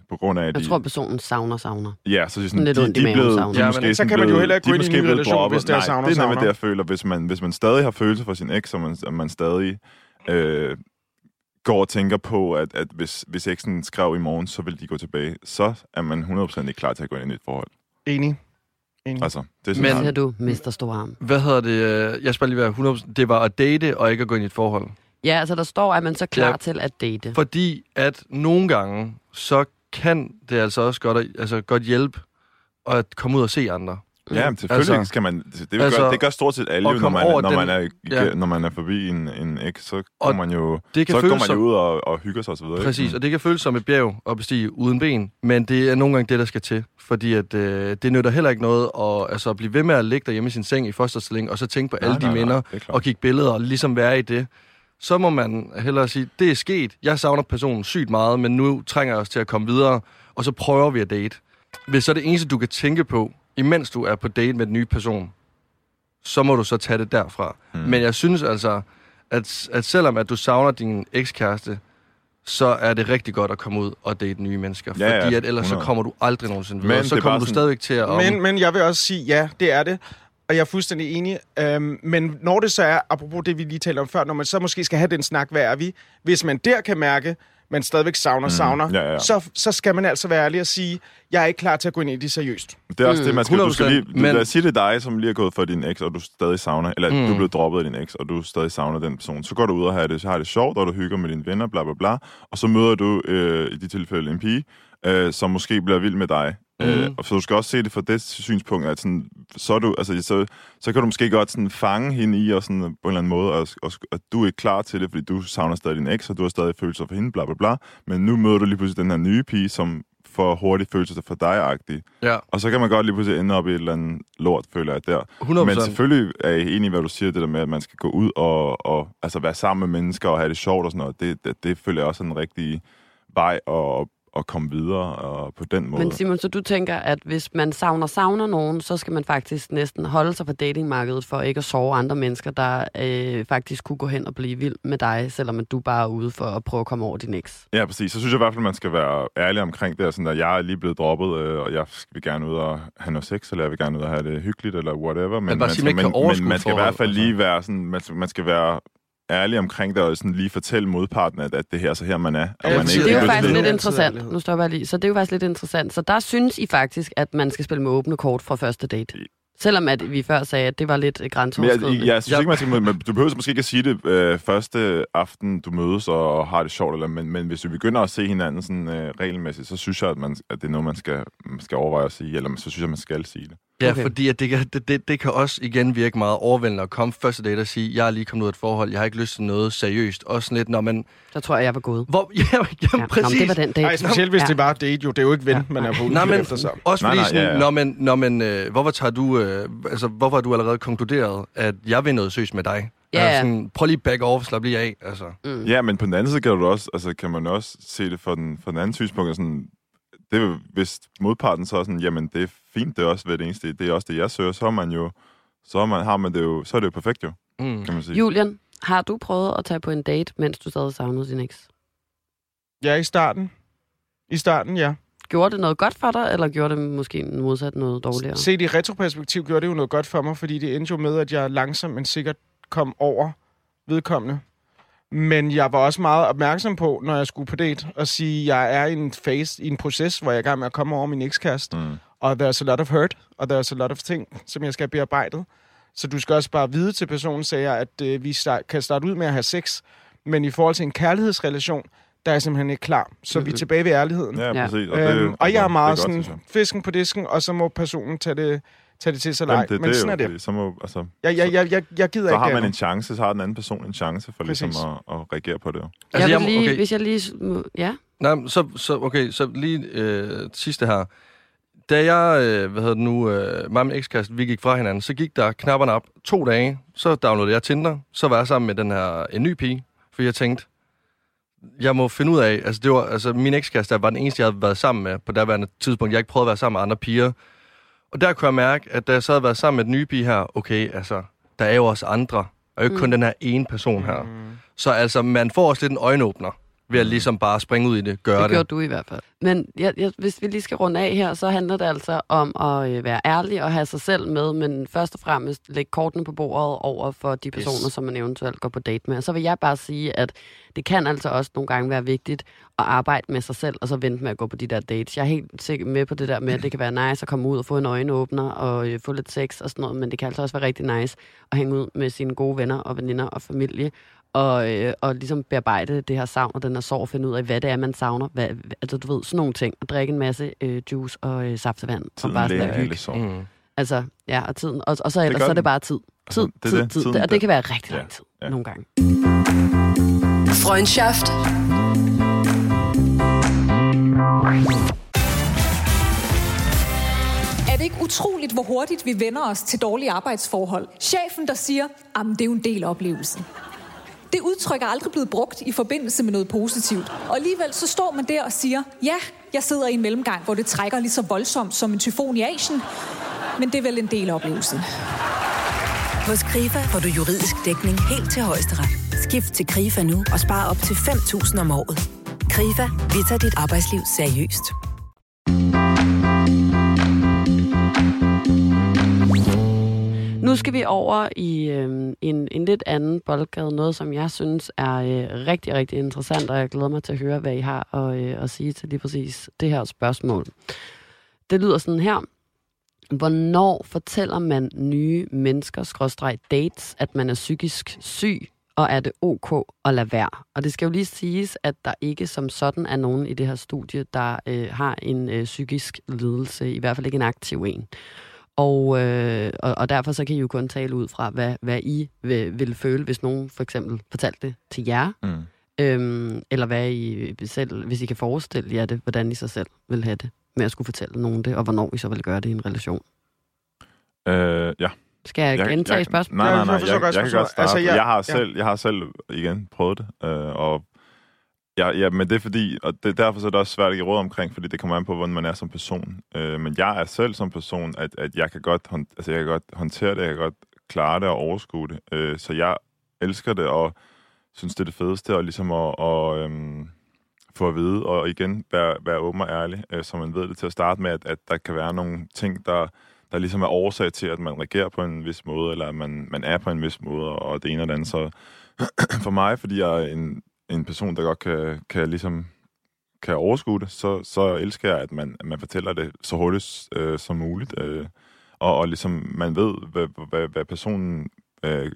på grund af, at Jeg de... tror, personen savner, savner. Ja, så det er sådan, Lidt de, ondt de blevet, savner. de Ja, måske men så kan man jo heller ikke gå ind i en ny relation, droppet. hvis det er Nej, savner, det er nemlig savner. det, jeg føler. Hvis man, hvis man stadig har følelser for sin eks, og man, og man stadig øh, går og tænker på, at, at hvis, hvis eksen skrev i morgen, så vil de gå tilbage, så er man 100% ikke klar til at gå ind i et forhold. Enig. Enig. Altså, det er Men- sådan, Men, siger du, mister stor arm. Hvad hedder det? øh, Jeg skal lige være 100%. Det var at date og ikke at gå ind i et forhold. Ja, altså der står, at man så klar Ja. til at date. Fordi at nogle gange, så kan det altså også godt, altså godt hjælpe at komme ud og se andre. Ja, selvfølgelig Altså- skal man... Det, det, altså, gør, det gør stort set alle jo, når man, når, den- man er, ja. når man er forbi en, en eks, så går man jo, Det kan så går man som, jo ud og, og hygger sig osv. Præcis, og det kan føles som et bjerg at bestige uden ben, men det er nogle gange det, der skal til. Fordi at, øh, det nytter heller ikke noget at altså, blive ved med at ligge derhjemme i sin seng i fosterstilling, og så tænke på alle de minder, og kigge billeder og ligesom være i det. Så må man hellere sige, det er sket, jeg savner personen sygt meget, men nu trænger jeg os til at komme videre, og så prøver vi at date. Hvis så det eneste, du kan tænke på, imens du er på date med den nye person, så må du så tage det derfra. Mm. Men jeg synes altså, at, at selvom at du savner din ekskæreste, så er det rigtig godt at komme ud og date nye mennesker. Ja, ja, fordi at ellers så 100. kommer du aldrig nogensinde Men videre. Så det er kommer du sådan- stadigvæk til at... Om, Men, men jeg vil også sige, ja, det er det. Og jeg er fuldstændig enig. Øhm, men når det så er, apropos det, vi lige talte om før, når man så måske skal have den snak, hvad er vi? Hvis man der kan mærke, man stadigvæk savner, mm, savner, ja, ja. Så, så skal man altså være ærlig og sige, jeg er ikke klar til at gå ind i det seriøst. Det er også det, man skal, du skal 100%, lige... Men... men- Lad os sige, det dig, som lige er gået for din eks, og du stadig savner... Eller mm. du er blevet droppet af din eks, og du stadig savner den person. Så går du ud og har det, så har det sjovt, og du hygger med dine venner, bla bla bla. Og så møder du øh, i de tilfælde en pige, øh, som måske bliver vild med dig. Mm. Øh, og så du skal også se det fra det synspunkt, at sådan, så, du, altså, så, så kan du måske godt sådan fange hende i, og sådan, på en eller anden måde, og, og, at du er ikke klar til det, fordi du savner stadig din eks, og du har stadig følelser for hende, bla bla bla. Men nu møder du lige pludselig den her nye pige, som får hurtigt følelser for dig-agtigt. ja, Og så kan man godt lige pludselig ende op i et eller andet lort, føler jeg, der. 100%. Men selvfølgelig er jeg enig i, hvad du siger, det der med, at man skal gå ud og, og altså være sammen med mennesker og have det sjovt og sådan noget. Det, det, det føler jeg også er en rigtig vej at, at komme videre og på den måde. Men Simon, så du tænker, at hvis man savner savner nogen, så skal man faktisk næsten holde sig på datingmarkedet for ikke at sove andre mennesker, der øh, faktisk kunne gå hen og blive vild med dig, selvom at du bare er ude for at prøve at komme over din eks. Ja, præcis. Så synes jeg i hvert fald, man skal være ærlig omkring det. og Sådan, at jeg er lige blevet droppet, øh, og jeg vil gerne ud og have noget sex, eller jeg vil gerne ud og have det hyggeligt, eller whatever. Men, bare man, man skal, kan men, man skal i hvert fald lige være sådan, man, skal- man skal være ærlig omkring det, og sådan lige fortælle modparten, at, at det her så her, man er. Og Ja, man fordi Det er jo faktisk lidt interessant. Nu står jeg lige. Så det er jo faktisk lidt interessant. Så der synes I faktisk, at man skal spille med åbne kort fra første date. Selvom at vi før sagde, at det var lidt jeg, grænseoverskridende. jeg, jeg synes ikke, man skal, men du behøver måske ikke at sige det øh, første aften, du mødes og, og har det sjovt, eller, men, men hvis vi begynder at se hinanden sådan, øh, regelmæssigt, så synes jeg, at, man, at det er noget, man skal, man skal overveje at sige, eller så synes jeg, man skal sige det. Ja, Okay. fordi at det, kan, det, det, det kan også igen virke meget overvældende at komme første date og sige, jeg er lige kommet ud af et forhold, jeg har ikke lyst til noget seriøst. Også sådan lidt, når man... Så tror jeg, jeg var gået. Hvor, ja, jamen, Ja. Nå, præcis. det var den dag. Nej, specielt hvis Ja. det var date, jo. Det er jo ikke ven, Ja. man er på Nej, udkig men efter så. også Nej, fordi nej, sådan, ja, ja. når man, når man øh, hvorfor tager du, øh, altså, hvorfor har du allerede konkluderet, at jeg vil noget søs med dig? Ja, Altså, ja. sådan, prøv lige back off, slap lige af, altså. Mm. Ja, men på den anden side kan, du også, altså, kan man også se det fra den, fra den anden synspunkt. og Sådan, det er, jo- hvis modparten så er sådan, jamen det er fint, det er også ved det eneste, det er også det, jeg søger, så er man jo, så er, man, har man det jo, så er det jo perfekt jo, Mm. kan man sige. Julian, har du prøvet at tage på en date, mens du stadig savnede din eks? Ja, i starten. I starten, ja. Gjorde det noget godt for dig, eller gjorde det måske modsat noget dårligere? Set i retroperspektiv gjorde det jo noget godt for mig, fordi det endte jo med, at jeg langsomt, men sikkert kom over vedkommende. Men jeg var også meget opmærksom på, når jeg skulle på date, at sige, at jeg er i en phase, i en proces, hvor jeg er i gang med at komme over min ekskæreste. Mm. Og there's a lot of hurt, og there's a lot of ting, som jeg skal have bearbejdet. Så du skal også bare vide til personen, sagde jeg, at øh, vi start, kan starte ud med at have sex, men i forhold til en kærlighedsrelation, der er jeg simpelthen ikke klar. Så vi er tilbage ved ærligheden. Ja, præcis. Og, Øhm, det, og jeg er meget det sådan, godt, jeg. fisken på disken, og så må personen tage det, tage det til sig leg. det, Men det, sådan jo, er det. Så, må, altså, Jeg, jeg, jeg, jeg, jeg gider så ikke har det man en chance, så har den anden person en chance for Præcis. ligesom at, at reagere på det. Altså, jeg vil lige, okay. hvis jeg lige... Ja? Nej, så, så, okay, så lige øh, sidste her. Da jeg, øh, hvad hedder det nu, øh, mig og min ekskæreste, vi gik fra hinanden, så gik der knapperne op to dage, så downloadede jeg Tinder, så var jeg sammen med den her, en ny pige, for jeg tænkte, jeg må finde ud af, altså det var, altså min ekskæreste var den eneste, jeg havde været sammen med på daværende tidspunkt. Jeg ikke prøvet at være sammen med andre piger. Og der kunne jeg mærke, at da jeg så havde været sammen med den nye pige her, okay, altså, der er jo også andre, og ikke Mm. kun den her ene person her. Mm. Så altså, man får også lidt en øjenåbner, ved at ligesom bare springe ud i det, gøre Det det. gjorde du i hvert fald. Men jeg, jeg, hvis vi lige skal runde af her, så handler det altså om at øh, være ærlig og have sig selv med, men først og fremmest lægge kortene på bordet over for de personer, Yes. som man eventuelt går på date med. Og så vil jeg bare sige, at det kan altså også nogle gange være vigtigt at arbejde med sig selv, og så vente med at gå på de der dates. Jeg er helt sikker med på det der med, at det kan være nice at komme ud og få en øjenåbner og øh, få lidt sex og sådan noget, men det kan altså også være rigtig nice at hænge ud med sine gode venner og veninder og familie, og, øh, og ligesom bearbejde det her savn og den her sorg, finde ud af, hvad det er, man savner. Hvad, altså, du ved, sådan nogle ting. Og drikke en masse øh, juice og øh, saftevand. og Tiden bare der alle hygge. sorg. Mm. Altså, ja, og tiden. Og, og så ellers, så er det bare tid. Tid, Altså, det tid, det. tid. Tiden, og det den- kan være rigtig Ja, lang tid, ja. nogle gange. Freundschaft. Er det ikke utroligt, hvor hurtigt vi vender os til dårlige arbejdsforhold? Chefen, der siger, at det er jo en del af oplevelsen. Det udtryk er aldrig blevet brugt i forbindelse med noget positivt. Og alligevel så står man der og siger, ja, jeg sidder i en mellemgang, hvor det trækker lige så voldsomt som en tyfon i Asien. Men det er vel en del af oplevelsen. Hos KRIFA får du juridisk dækning helt til højesteret. Skift til KRIFA nu og spar op til 5.000 om året. KRIFA, vi tager dit arbejdsliv seriøst. Nu skal vi over i øh, en, en lidt anden boldgade, noget som jeg synes er øh, rigtig, rigtig interessant, og jeg glæder mig til at høre, hvad I har at, øh, at sige til lige præcis det her spørgsmål. Det lyder sådan her. Hvornår fortæller man nye mennesker, skråstreg dates, at man er psykisk syg, og er det ok at lade være? Og det skal jo lige siges, at der ikke som sådan er nogen i det her studie, der øh, har en øh, psykisk lidelse, i hvert fald ikke en aktiv en. Og, øh, og, og derfor så kan I jo kun tale ud fra, hvad, hvad I vil, vil føle, hvis nogen for eksempel fortalte det til jer, Mm. øhm, eller hvad I selv, hvis I kan forestille jer det, hvordan I sig selv vil have det med at skulle fortælle nogen det, og hvornår I så vil gøre det i en relation. Øh, ja. Skal jeg, jeg gentage spørgsmålet? Nej, nej, Jeg nej. Jeg, jeg, jeg kan forstår. godt starte. Altså, Altså, jeg- jeg, jeg, har ja. selv, jeg har selv igen prøvet det, øh, og ja, ja, men det er fordi, og det, derfor så er det også svært at give råd omkring, fordi det kommer an på, hvordan man er som person. Øh, men jeg er selv som person, at, at jeg, kan godt, hånd- altså, jeg kan godt håndtere det, jeg kan godt klare det og overskue det. Øh, så jeg elsker det, og synes, det er det fedeste, og ligesom at, og, øhm, få at vide, og igen være, være åben og ærlig, øh, så man ved det til at starte med, at, at der kan være nogle ting, der, der ligesom er årsag til, at man reagerer på en vis måde, eller at man, man er på en vis måde, og det ene og det andet. Så for mig, fordi jeg er en, en person, der godt kan, kan ligesom kan overskue det, så, så elsker jeg, at man, at man fortæller det så hurtigt øh, som muligt. Øh, og, og ligesom man ved, hvad, hvad, hvad personen øh,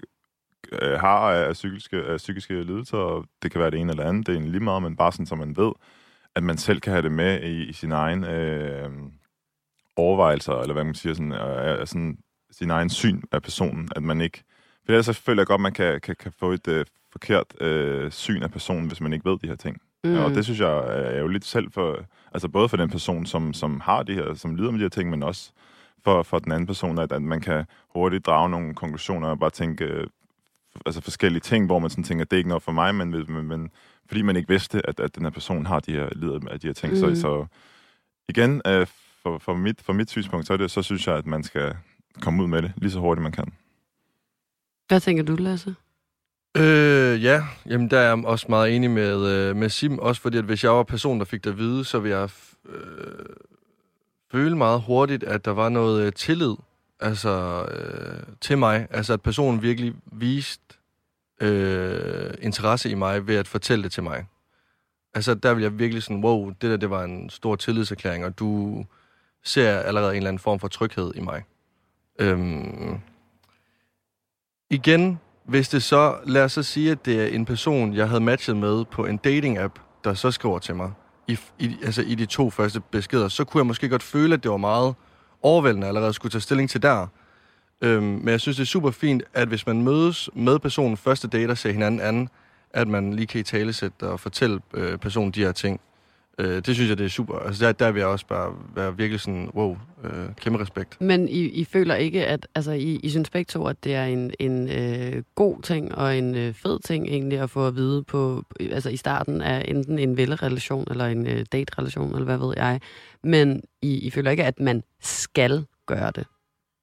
øh har af psykiske, af psykiske lidelser, og det kan være det ene eller andet, det er en lige meget, men bare sådan, så man ved, at man selv kan have det med i, i sin egen øh, overvejelser, eller hvad man siger, sådan, øh, sådan, sin egen syn af personen, at man ikke... For ellers så føler jeg godt, at man kan, kan, kan få et øh, forkert øh, syn af personen, hvis man ikke ved de her ting. Mm. Og det synes jeg er jo lidt selv for, altså både for den person, som, som har de her, som lider med de her ting, men også for, for den anden person, at, at man kan hurtigt drage nogle konklusioner og bare tænke øh, altså forskellige ting, hvor man sådan tænker, at det er ikke noget for mig, men, men, men fordi man ikke vidste, at, at den her person har de her lider med de her ting. Mm. Så, så igen, øh, for, for, mit, for mit synspunkt, så, er det, så synes jeg, at man skal komme ud med det lige så hurtigt, man kan. Hvad tænker du, Lasse? Øh, ja, jamen der er jeg også meget enig med, øh, med Sim, også fordi at hvis jeg var person, der fik det at vide, så ville jeg øh, føle meget hurtigt, at der var noget øh, tillid altså, øh, til mig. Altså at personen virkelig viste øh, interesse i mig ved at fortælle det til mig. Altså der vil jeg virkelig sådan, wow, det der det var en stor tillidserklæring, og du ser allerede en eller anden form for tryghed i mig. Øhm, igen, hvis det så, lad os så sige, at det er en person, jeg havde matchet med på en dating-app, der så skriver til mig, i, i, altså i de to første beskeder, så kunne jeg måske godt føle, at det var meget overvældende allerede skulle tage stilling til der. Øhm, men jeg synes, det er super fint, at hvis man mødes med personen første date og ser hinanden anden, at man lige kan i talesætte og fortælle øh, personen de her ting. Øh, det synes jeg, det er super. Altså der, der vil jeg også bare være virkelig sådan, wow, øh, kæmpe respekt. Men I, I føler ikke, at altså, I, I synes begge to, at det er en, en øh, god ting og en øh, fed ting egentlig at få at vide på, altså i starten af enten en velrelation eller en øh, date-relation, eller hvad ved jeg. Men I, I føler ikke, at man skal gøre det.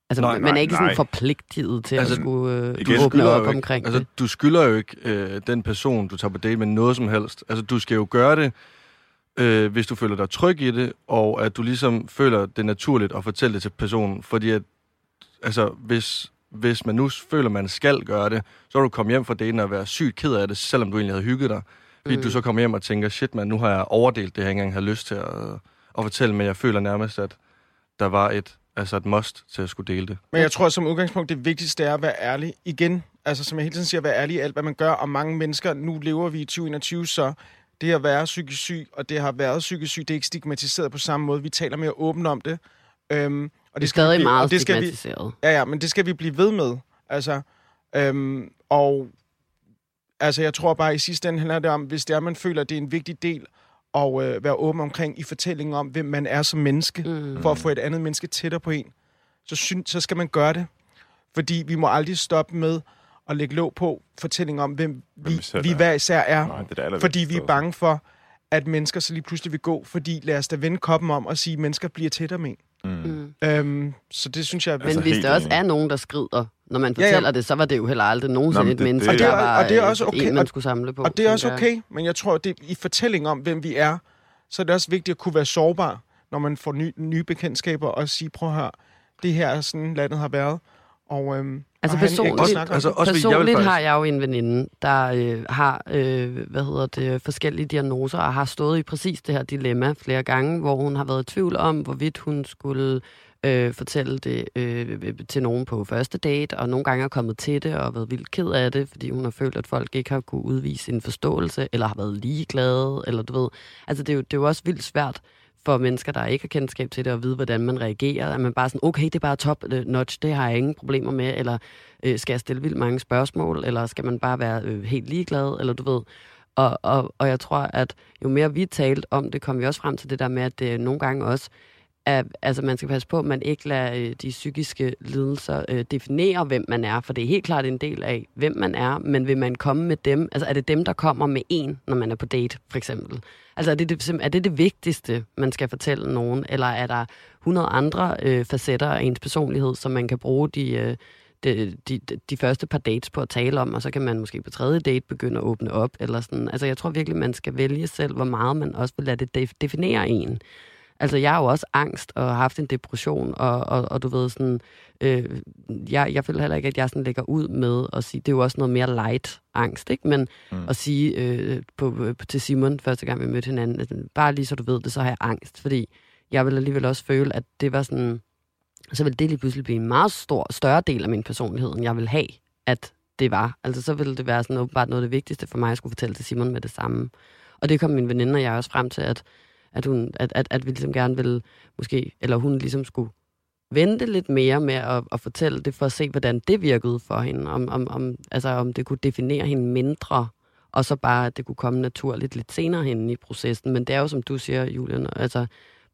Altså, nej, man er ikke nej. sådan forpligtet til altså, at skulle øh, du åbne op ikke, omkring altså, det. Du skylder jo ikke øh, den person, du tager på date med noget som helst. Altså, du skal jo gøre det øh, hvis du føler dig tryg i det, og at du ligesom føler det naturligt at fortælle det til personen. Fordi at, altså, hvis, hvis man nu føler, man skal gøre det, så vil du komme hjem fra daten og være sygt ked af det, selvom du egentlig havde hygget dig. Fordi mm. du så kommer hjem og tænker, shit man, nu har jeg overdelt det, jeg ikke engang havde lyst til at, at fortælle, men jeg føler nærmest, at der var et, altså et must til at skulle dele det. Men jeg tror som udgangspunkt, det vigtigste er at være ærlig. Igen, altså som jeg hele tiden siger, at være ærlig i alt, hvad man gør, og mange mennesker, nu lever vi i 2021, så det at være psykisk syg, og det har været psykisk syg, det er ikke stigmatiseret på samme måde. Vi taler mere åbent om det. Øhm, og det, skal stadig vi, meget det skal stigmatiseret. Vi, ja, ja, men det skal vi blive ved med. Altså, øhm, og altså, jeg tror bare, i sidste ende handler det om, hvis det er, man føler, at det er en vigtig del at øh, være åben omkring i fortællingen om, hvem man er som menneske, mm. for at få et andet menneske tættere på en, så, synes, så skal man gøre det. Fordi vi må aldrig stoppe med at lægge låg på fortælling om, hvem, hvem vi, vi hver især er. Nej, det er fordi vi er bange for, at mennesker så lige pludselig vil gå. Fordi lad os da vende koppen om og sige, at mennesker bliver tættere med mm. mm. Øhm, så det synes jeg... Men altså, hvis der også er nogen, der skrider, når man fortæller ja, ja. det, så var det jo heller aldrig nogensinde Nå, et menneske, det, der var og det er også okay, en, man skulle samle på. Og det er også okay, men jeg tror, at det, i fortælling om, hvem vi er, så er det også vigtigt at kunne være sårbar, når man får ny, nye bekendtskaber, og sige, prøv at høre, det her er sådan, landet har været. Og, øhm, altså personligt, også, altså, også personligt jeg faktisk... har jeg jo en veninde, der øh, har øh, hvad hedder det, forskellige diagnoser, og har stået i præcis det her dilemma flere gange, hvor hun har været i tvivl om, hvorvidt hun skulle øh, fortælle det øh, til nogen på første date, og nogle gange er kommet til det og været vildt ked af det, fordi hun har følt, at folk ikke har kunne udvise en forståelse, eller har været ligeglade, eller du ved. Altså det er jo, det er jo også vildt svært for mennesker, der ikke har kendskab til det, og vide, hvordan man reagerer. At man bare sådan, okay, det er bare top eh, notch, det har jeg ingen problemer med, eller øh, skal jeg stille vildt mange spørgsmål, eller skal man bare være øh, helt ligeglad, eller du ved. Og, og, og jeg tror, at jo mere vi talte om det, kom vi også frem til det der med, at det nogle gange også at altså man skal passe på, at man ikke lader øh, de psykiske lidelser øh, definere, hvem man er, for det er helt klart en del af, hvem man er, men vil man komme med dem, altså er det dem, der kommer med en, når man er på date, for eksempel? Altså er det det, er det, det vigtigste, man skal fortælle nogen, eller er der 100 andre øh, facetter af ens personlighed, som man kan bruge de, øh, de, de, de første par dates på at tale om, og så kan man måske på tredje date begynde at åbne op, eller sådan. Altså jeg tror virkelig, man skal vælge selv, hvor meget man også vil lade det definere en. Altså, jeg har jo også angst og har haft en depression, og, og, og du ved sådan, øh, jeg, jeg føler heller ikke, at jeg sådan lægger ud med at sige, det er jo også noget mere light angst, ikke? Men mm. at sige øh, på, på, til Simon, første gang vi mødte hinanden, at bare lige så du ved det, så har jeg angst, fordi jeg vil alligevel også føle, at det var sådan så vil det lige pludselig blive en meget stor, større del af min personlighed, end jeg vil have, at det var. Altså så ville det være sådan åbenbart noget af det vigtigste for mig, at skulle fortælle til Simon med det samme. Og det kom min veninde og jeg også frem til, at, at, hun, at, at, at vi ligesom gerne ville, måske, eller hun ligesom skulle vente lidt mere med at, at fortælle det, for at se, hvordan det virkede for hende. Om, om, om, altså, om det kunne definere hende mindre, og så bare, at det kunne komme naturligt lidt senere hen i processen. Men det er jo, som du siger, Julian, altså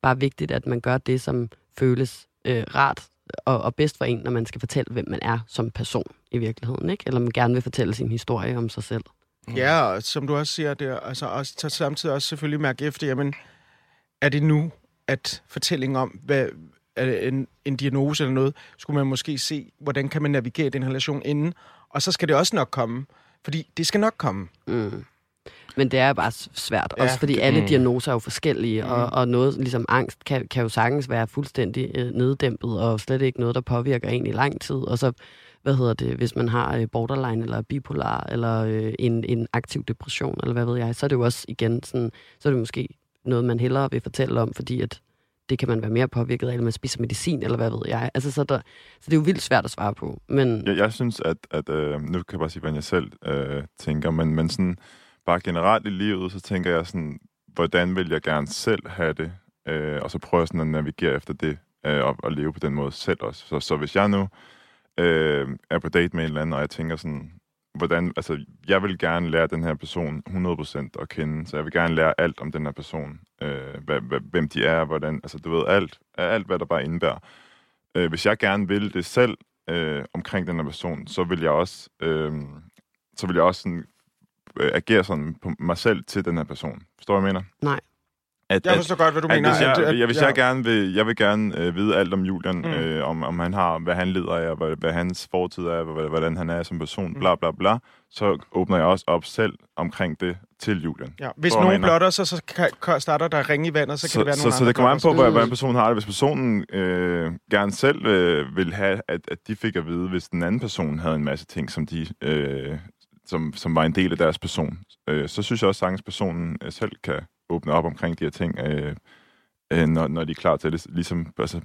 bare vigtigt, at man gør det, som føles øh, rart og, og bedst for en, når man skal fortælle, hvem man er som person i virkeligheden, ikke? Eller man gerne vil fortælle sin historie om sig selv. Ja, og som du også siger, det er, altså også, samtidig også selvfølgelig mærke efter, jamen, er det nu, at fortællingen om, hvad, er en, en diagnose eller noget, skulle man måske se, hvordan kan man navigere den relation inden, og så skal det også nok komme, fordi det skal nok komme. Mm. Men det er bare svært, Ja, også fordi alle mm. diagnoser er jo forskellige, og, og noget ligesom angst kan, kan jo sagtens være fuldstændig øh, neddæmpet, og slet ikke noget, der påvirker en i lang tid. Og så, hvad hedder det, hvis man har øh, borderline, eller bipolar, eller øh, en, en aktiv depression, eller hvad ved jeg, så er det jo også igen sådan, så er det måske noget, man hellere vil fortælle om, fordi at det kan man være mere påvirket af, eller man spiser medicin, eller hvad ved jeg. Altså, så, der, så det er jo vildt svært at svare på. Men Jeg, jeg synes, at, at øh, nu kan jeg bare sige, hvad jeg selv øh, tænker, men, men sådan, bare generelt i livet, så tænker jeg sådan, hvordan vil jeg gerne selv have det, øh, og så prøver jeg sådan at navigere efter det, øh, og, og leve på den måde selv også. Så, så hvis jeg nu øh, er på date med en eller anden, og jeg tænker sådan, hvordan, altså, jeg vil gerne lære den her person 100% at kende, så jeg vil gerne lære alt om den her person, øh, hvad, hvad, hvem de er, hvordan, altså du ved, alt, alt hvad der bare indebærer. Øh, hvis jeg gerne vil det selv øh, omkring den her person, så vil jeg også, øh, så vil jeg også sådan, øh, agere sådan på mig selv til den her person. Forstår du, hvad jeg mener? Nej. At, Jeg at, forstår godt, hvad du at mener. hvis jeg, at, at, jeg, hvis jeg gerne vil, jeg vil gerne øh, vide alt om Julian, Mm. øh, om, om han har, hvad han lider af, hvad, hvad hans fortid er, hvad, hvordan han er som person, Mm. bla bla bla, så åbner jeg også op selv omkring det til Julian. Ja, hvis Hvor nogen blotter sig, så kan, kan, starter der ringe i vandet, så kan så, det være så, nogle så andre det kommer an på, hvad en person har det. Hvis personen øh, gerne selv øh, vil have, at, at de fik at vide, hvis den anden person havde en masse ting, som de øh, som, som var en del af deres person, øh, så synes jeg også, at personen øh, selv kan åbne op omkring de her ting, øh, øh, når, når de er klar til det. Ligesom altså,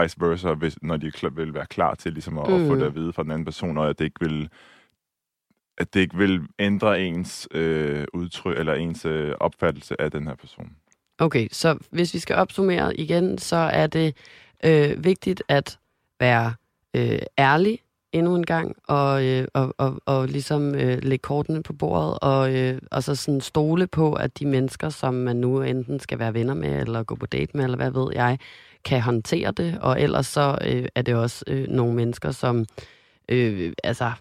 vice versa, hvis, når de klar, vil være klar til ligesom, at, mm. at få Mm. det at vide fra den anden person, og at det ikke vil at det ikke vil ændre ens øh, udtryk eller ens øh, opfattelse af den her person. Okay, så hvis vi skal opsummere igen, så er det øh, vigtigt at være øh, ærlig endnu en gang, og, øh, og, og, og ligesom øh, lægge kortene på bordet, og, øh, og så sådan stole på, at de mennesker, som man nu enten skal være venner med, eller gå på date med, eller hvad ved jeg, kan håndtere det, og ellers så øh, er det også øh, nogle mennesker, som øh, altså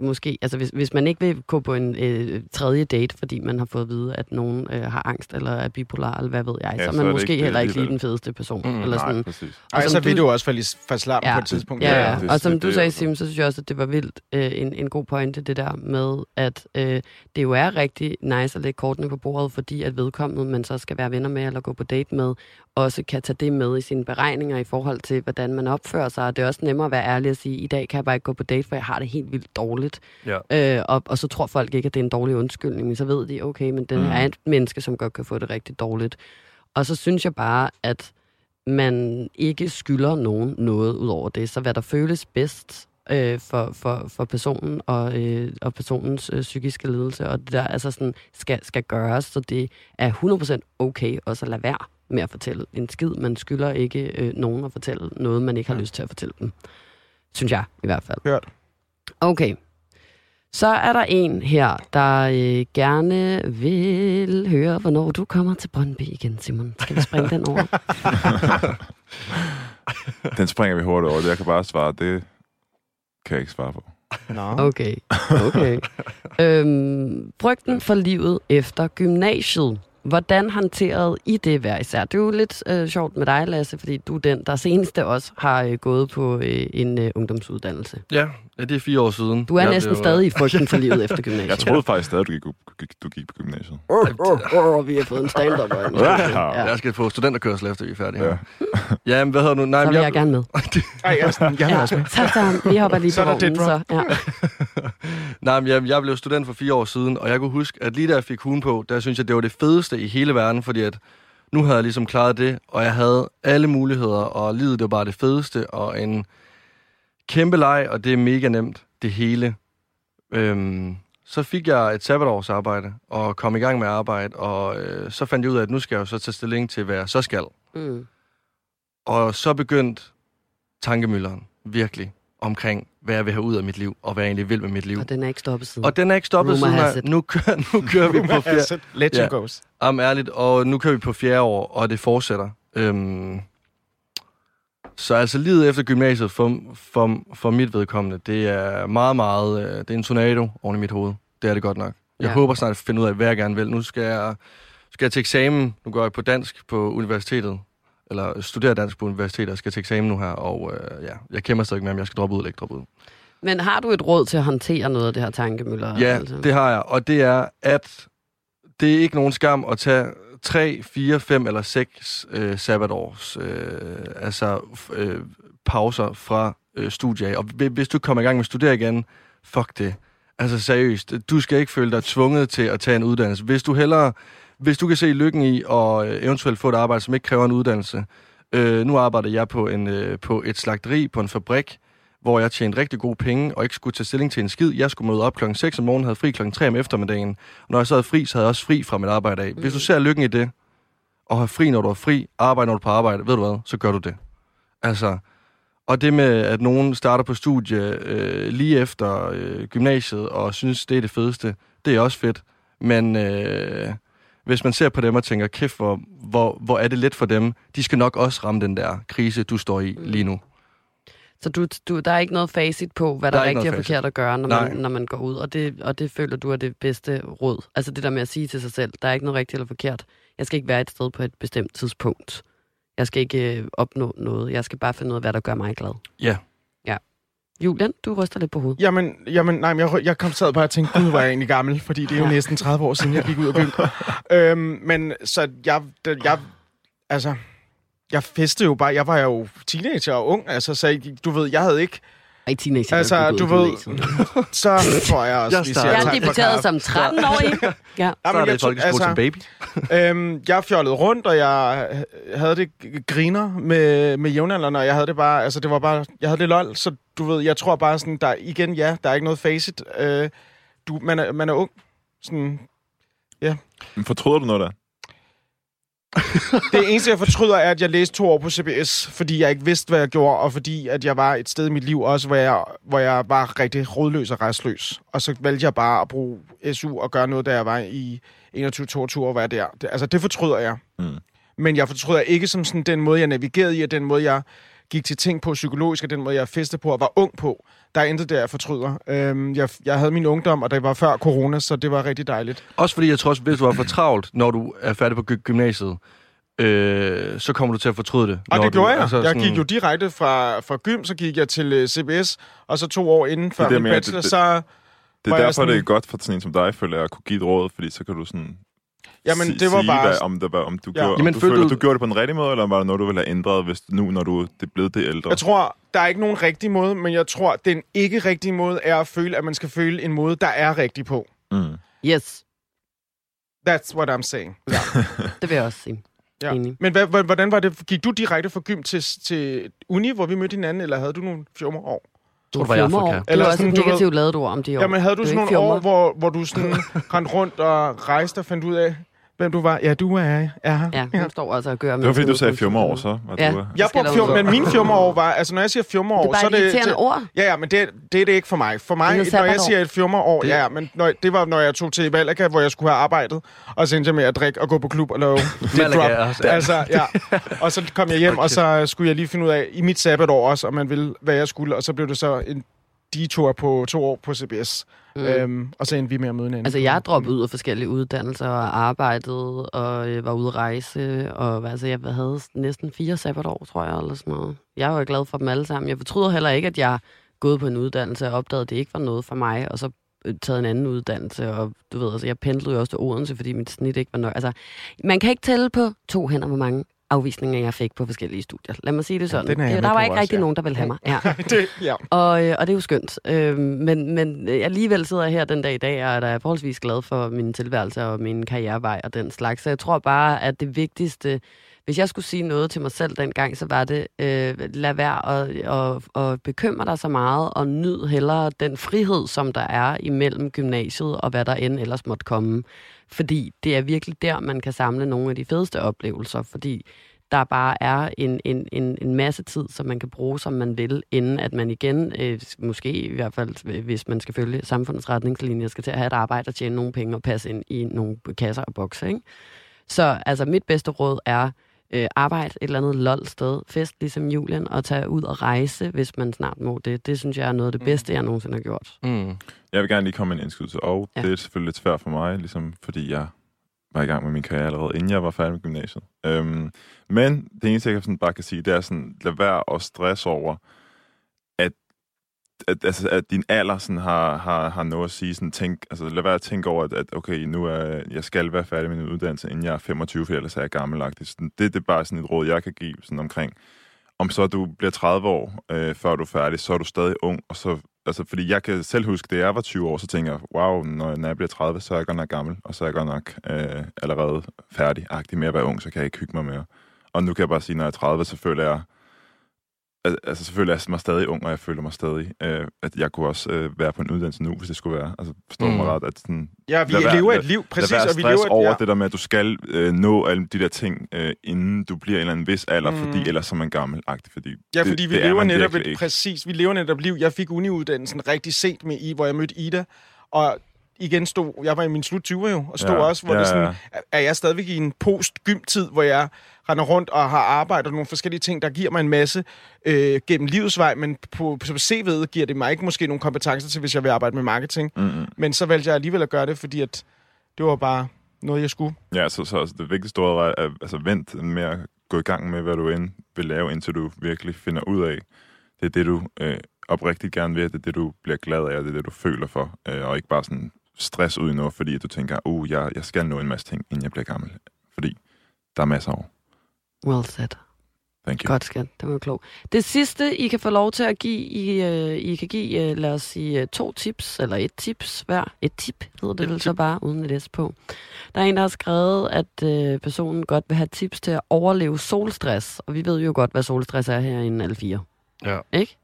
måske, altså hvis, hvis man ikke vil gå på en øh, tredje date, fordi man har fået at vide, at nogen øh, har angst eller er bipolar, eller hvad ved jeg, Ja, så er så man er det måske ikke heller ikke lige den fedeste person. Mm, eller sådan. Nej, præcis. Ej, Og så som vil du- du også falde i faslam Ja. på et tidspunkt. Ja, Ja, ja. det- og som det- du det er sagde, Sim, så synes jeg også, at det var vildt øh, en, en god pointe, det der med, at øh, det jo er rigtig nice at lægge kortene på bordet, fordi at vedkommende, man så skal være venner med eller gå på date med, også kan tage det med i sine beregninger i forhold til, hvordan man opfører sig. Og det er også nemmere at være ærlig og sige, i dag kan jeg bare ikke gå på date, for jeg har det helt vildt dårligt. Ja. Øh, og, og så tror folk ikke, at det er en dårlig undskyldning, men så ved de, okay, men den Mm. er et menneske, som godt kan få det rigtig dårligt. Og så synes jeg bare, at man ikke skylder nogen noget ud over det. Så hvad der føles bedst øh, for, for, for personen og, øh, og personens øh, psykiske lidelse, og det der altså sådan, skal, skal gøres, så det er 100% okay også at lade være med at fortælle en skid. Man skylder ikke øh, nogen at fortælle noget, man ikke har lyst til at fortælle dem. Synes jeg i hvert fald. Hørt. Okay. Så er der en her, der øh, gerne vil høre, hvornår du kommer til Brøndby igen, Simon. Skal vi springe den over? Den springer vi hurtigt over. Det jeg kan bare svare, det kan jeg ikke svare på. Nå. Okay, okay. øhm, frygten for livet efter gymnasiet. Hvordan håndterede I det hver især? Det er jo lidt øh, sjovt med dig, Lasse, fordi du er den, der seneste også har øh, gået på øh, en øh, ungdomsuddannelse. Ja, ja, det er fire år siden. Du er Jeg næsten øh, stadig i frygten for livet efter gymnasiet. Jeg troede faktisk stadig, du gik, du gik, du gik på gymnasiet. Oh, oh, oh, vi har fået en stand-up. Ja. ja. Jeg skal på studenterkørsel, efter vi er færdige. Ja. Ja, ja men hvad hedder du? Nej, Så vil jeg gerne med. Ej, jeg, er sådan, jeg er også med. så, så, vi hopper lige Så på er Nej, men jeg, jeg blev student for fire år siden, og jeg kunne huske, at lige da jeg fik hugen på, der synes jeg, det var det fedeste i hele verden, fordi at nu havde jeg ligesom klaret det, og jeg havde alle muligheder, og livet det var bare det fedeste, og en kæmpe leg, og det er mega nemt, det hele. Øhm, så fik jeg et sabbatårsarbejde, og kom i gang med arbejde, og øh, så fandt jeg ud af, at nu skal jeg jo så tage stilling til, hvad jeg så skal. Mm. Og så begyndte tankemølleren virkelig omkring, hvad jeg vil have ud af mit liv, og hvad jeg egentlig vil med mit liv. Og den er ikke stoppet siden. Og den er ikke stoppet Rumor siden has. Nu kører, nu kører vi på fjerde... Legend Ja. goes. Am ærligt, og nu kører vi på fjerde år, og det fortsætter. Øhm, så altså livet efter gymnasiet for, for, for mit vedkommende, det er meget, meget... Øh, det er en tornado oven i mit hoved. Det er det godt nok. Jeg ja. håber snart at finde ud af, hvad jeg gerne vil. Nu skal jeg, skal jeg til eksamen. Nu går jeg på dansk på universitetet. Eller studerer dansk på universitetet og skal til eksamen nu her. Og øh, ja, jeg kæmper stadig med, om jeg skal droppe ud eller ikke droppe ud. Men har du et råd til at håndtere noget af det her tankemøller? Ja, altså? det har jeg. Og det er, at det er ikke nogen skam at tage 3, 4, 5 eller 6 øh, sabbatårs øh, altså, øh, pauser fra øh, studie af. Og hvi- hvis du kommer i gang med at studere igen, fuck det. Altså seriøst, du skal ikke føle dig tvunget til at tage en uddannelse. Hvis du hellere, hvis du kan se lykken i at øh, eventuelt få et arbejde, som ikke kræver en uddannelse. Øh, nu arbejder jeg på, en, øh, på et slagteri, på en fabrik, hvor jeg tjente rigtig gode penge, og ikke skulle tage stilling til en skid. Jeg skulle møde op klokken 6 om morgenen, havde fri klokken 3 om eftermiddagen. Og når jeg så havde fri, så havde jeg også fri fra mit arbejde af. Hvis du ser lykken i det, og har fri, når du er fri, arbejde, når du er på arbejde, ved du hvad, så gør du det. Altså, og det med, at nogen starter på studie øh, lige efter øh, gymnasiet, og synes, det er det fedeste, det er også fedt. Men øh, hvis man ser på dem og tænker, kæft, hvor, hvor, hvor er det let for dem, de skal nok også ramme den der krise, du står i lige nu. Så du, du, der er ikke noget facit på, hvad der, Der er rigtigt og forkert at gøre, når man, når man går ud. Og det, og det føler du er det bedste råd. Altså det der med at sige til sig selv, der er ikke noget rigtigt eller forkert. Jeg skal ikke være et sted på et bestemt tidspunkt. Jeg skal ikke øh, opnå noget. Jeg skal bare finde ud af, hvad der gør mig glad. Ja. Julian, du ryster lidt på hovedet. Jamen, jamen nej, men jeg, jeg kom sad bare og tænkte, gud, er jeg egentlig gammel, fordi det er jo Ja. næsten 30 år siden, jeg gik ud af byen. øhm, men så jeg, jeg, altså, jeg festede jo bare, jeg var jo teenager og ung, altså, så du ved, jeg havde ikke, Ej, teenager. Altså, du ved, så tror jeg også, Jeg vi siger Jeg er debuteret som 13 år. Ja. Ja, Så er det jeg, folkeskole altså, som baby. øhm, jeg fjollede rundt, og jeg havde det griner med, med jævnaldrende, og jeg havde det bare, altså det var bare, jeg havde det lol, så du ved, jeg tror bare sådan, der igen, ja, der er ikke noget facit. Øh, du, man, er, man er ung. Sådan, Men Fortryder du noget der? Det eneste, jeg fortryder, er, at jeg læste to år på CBS, fordi jeg ikke vidste, hvad jeg gjorde, og fordi at jeg var et sted i mit liv også, hvor jeg, hvor jeg var rigtig rådløs og restløs. Og så valgte jeg bare at bruge SU og gøre noget, da jeg var i 21-22 år, var jeg der. Det, altså, det fortryder jeg. Mm. Men jeg fortryder ikke som sådan den måde, jeg navigerede i, og den måde, jeg gik til ting på psykologisk, og den måde, jeg festede på og var ung på. Der er intet der, jeg fortryder. Øhm, jeg, jeg havde min ungdom, og det var før corona, så det var rigtig dejligt. Også fordi jeg tror også, hvis du er for travlt, når du er færdig på gy- gymnasiet, øh, så kommer du til at fortryde det. Og det du, gjorde jeg. altså jeg sådan- gik jo direkte fra, fra gym, så gik jeg til uh, CBS, og så to år inden før det min bachelor, det- så... Det Var er derfor, sådan- det er godt for sådan en som dig, føler jeg, at kunne give et råd, fordi så kan du sådan Jamen, si- det var sige, bare... hvad, om, det var, om du, Ja. gjorde, Jamen, om du følte føler, du- du gjorde det på en rigtig måde, eller var det noget, du ville have ændret, hvis nu, når du det er blevet det ældre? Jeg tror, der er ikke nogen rigtig måde, men jeg tror, den ikke rigtige måde er at føle, at man skal føle en måde, der er rigtig på. Mm. Yes, That's what I'm saying. Ja. det vil jeg også sige. ja. Enig. Men hvad, hvordan var det? Gik du direkte fra gym til, til uni, hvor vi mødte hinanden, eller havde du nogle fjummer år? det var i. Afrika. Det Eller var også sådan, et du negativt lavet ord om de år. Jamen, havde du Det er sådan nogle år, fjummer. hvor, hvor du sådan rendte rundt og rejste og fandt ud af, hvem du var? Ja, du er, er her. Ja, hun står altså og gør Det var fordi, du sagde fjummer år, så. Var Ja. du, Jeg skal brugte fjum, men mine fjummerår var... Altså, når jeg siger fjummerår, Det er bare så et er det... irriterende ord. Ja, ja, men det, det er det ikke for mig. For mig, Det er når jeg siger et fjummerår, Det- ja, ja, men når, det var, når jeg tog til Malaga, hvor jeg skulle have arbejdet, og så endte jeg med at drikke og gå på klub og lave det Malaga drop. er også- ja. Altså, ja. Og så kom jeg hjem, og så skulle jeg lige finde ud af, i mit sabbatår også, om man ville, hvad jeg skulle, og så blev det så en detour på to år på CBS. Mm. Øhm, og så endte vi med at møde hinanden. Altså, jeg droppet ud af forskellige uddannelser og arbejdet og øh, var ude at rejse. Og altså, jeg havde næsten fire sabbatår, tror jeg, eller sådan noget. Jeg var glad for dem alle sammen. Jeg fortryder heller ikke, at jeg gået på en uddannelse og opdagede, at det ikke var noget for mig. Og så øh, taget en anden uddannelse. Og du ved, altså, jeg pendlede jo også til Odense, fordi mit snit ikke var nok. Altså, man kan ikke tælle på to hænder, hvor mange afvisninger, jeg fik på forskellige studier. Lad mig sige det sådan. den er jeg Ja, med der var ikke også, rigtig ja. nogen, der ville have mig. Ja. det, ja. Og, øh, og det er jo skønt. Øh, men, men øh, alligevel sidder jeg her den dag i dag, og er da forholdsvis glad for min tilværelse og min karrierevej og den slags. Så jeg tror bare, at det vigtigste, hvis jeg skulle sige noget til mig selv dengang, så var det, øh, lad være at, at, at bekymre dig så meget, og nyd hellere den frihed, som der er imellem gymnasiet og hvad der end ellers måtte komme. Fordi det er virkelig der, man kan samle nogle af de fedeste oplevelser, fordi der bare er en, en, en, en masse tid, som man kan bruge, som man vil, inden at man igen, øh, måske i hvert fald, øh, hvis man skal følge samfundets retningslinjer, skal til at have et arbejde og tjene nogle penge og passe ind i nogle kasser og bokse. Ikke? Så altså, mit bedste råd er, øh, arbejde et eller andet lol sted, fest ligesom julen, og tage ud og rejse, hvis man snart må det. Det synes jeg er noget af det bedste, jeg nogensinde har gjort. Mm. Jeg vil gerne lige komme med en indskydelse, og Ja. det er selvfølgelig lidt svært for mig, ligesom, fordi jeg var i gang med min karriere allerede, inden jeg var færdig med gymnasiet. Øhm, men det eneste, jeg sådan bare kan sige, det er sådan, lad være at stresse over, at, altså, at din alder sådan har, har, har noget at sige. Sådan, tænk, altså, lad være at tænke over, at, at okay, nu er jeg skal være færdig med min uddannelse, inden jeg er 25, for ellers er jeg gammelagtig. Sådan, det, det er bare sådan et råd, jeg kan give sådan omkring, om så du bliver 30 år, øh, før du er færdig, så er du stadig ung, og så altså, fordi jeg kan selv huske, da jeg var 20 år, så tænker jeg, wow, når, når jeg bliver 30, så er jeg godt nok gammel, og så er jeg godt nok øh, allerede færdig-agtig med at være ung, så kan jeg ikke hygge mig mere. Og nu kan jeg bare sige, når jeg er 30, så føler jeg, altså så føler jeg mig stadig ung, og jeg føler mig stadig, øh, at jeg kunne også øh, være på en uddannelse nu, hvis det skulle være. Altså, forstår mm. Mig ret, at sådan, ja, vi være- lever et liv, præcis, og vi lever et, over ja. det der med, at du skal øh, nå alle de der ting, øh, inden du bliver en eller anden vis alder, Mm. fordi ellers er man gammelagtig. Fordi Ja, det, fordi vi det er lever netop et, præcis, vi lever netop liv. Jeg fik uniuddannelsen rigtig sent med i, hvor jeg mødte Ida, og igen stod, jeg var i min slut 20'er jo, og stod Ja, også, hvor ja, det sådan, er jeg stadigvæk i en post-gym-tid, hvor jeg render rundt og har arbejdet og nogle forskellige ting, der giver mig en masse øh, gennem livets vej, men på, på CV'et giver det mig ikke måske nogle kompetencer til, hvis jeg vil arbejde med marketing. Mm-hmm. Men så valgte jeg alligevel at gøre det, fordi at det var bare noget, jeg skulle. Ja, så, så altså, det vigtigste ord var, at altså, vent med at gå i gang med, hvad du end vil lave, indtil du virkelig finder ud af, det er det, du øh, oprigtigt gerne vil, det er det, du bliver glad af, og det er det, du føler for, øh, og ikke bare sådan stress ud i noget, fordi du tænker, uh, jeg, jeg skal nå en masse ting, inden jeg bliver gammel. Fordi der er masser af år. Well said. Thank you. Godt, skat. Det var klogt. Det sidste, I kan få lov til at give, I, øh, I kan give, øh, lad os sige, øh, to tips, eller et tips hver. Et tip hedder det Et vel så bare, uden et S på. Der er en, der har skrevet, at øh, personen godt vil have tips til at overleve solstress. Og vi ved jo godt, hvad solstress er her i en L4. Ja. Ikke?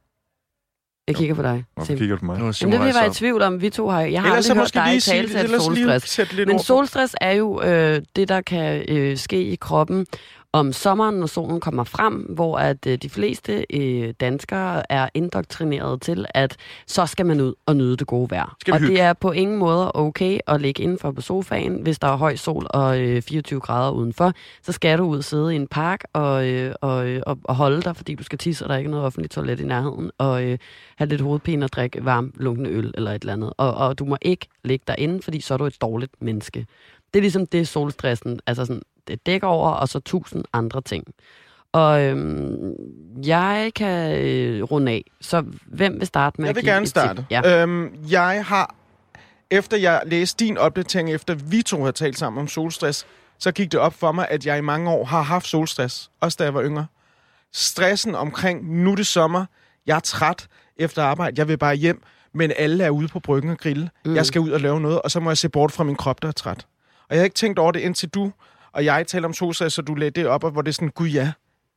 Jeg Jo. kigger på dig. Hvorfor Sim. kigger du på mig? Er Jamen, det vil jeg være i tvivl om. Vi to har, jeg har Ellers så aldrig hørt måske dig lige tale til solstress. Men solstress er jo øh, det, der kan øh, ske i kroppen om sommeren, når solen kommer frem, hvor at øh, de fleste øh, danskere er indoktrineret til, at så skal man ud og nyde det gode vejr. Skal og det hygge? er på ingen måde okay at ligge indenfor på sofaen, hvis der er høj sol og øh, 24 grader udenfor. Så skal du ud og sidde i en park og, øh, og, øh, og, holde dig, fordi du skal tisse, og der er ikke noget offentligt toilet i nærheden, og øh, have lidt hovedpine og drikke varm, lunkende øl eller et eller andet. Og, og du må ikke ligge derinde, fordi så er du et dårligt menneske. Det er ligesom det, solstressen altså sådan, det dækker over, og så tusind andre ting. Og øhm, jeg kan øh, runde af. Så hvem vil starte med Jeg vil gerne starte. Ja. Øhm, jeg har, efter jeg læste din opdatering, efter vi to har talt sammen om solstress, så gik det op for mig, at jeg i mange år har haft solstress, også da jeg var yngre. Stressen omkring, nu det sommer, jeg er træt efter arbejde, jeg vil bare hjem, men alle er ude på bryggen og grille. Mm. Jeg skal ud og lave noget, og så må jeg se bort fra min krop, der er træt. Og jeg har ikke tænkt over det, indtil du og jeg taler om solstress, så du lagde det op, og hvor det er sådan, gud ja,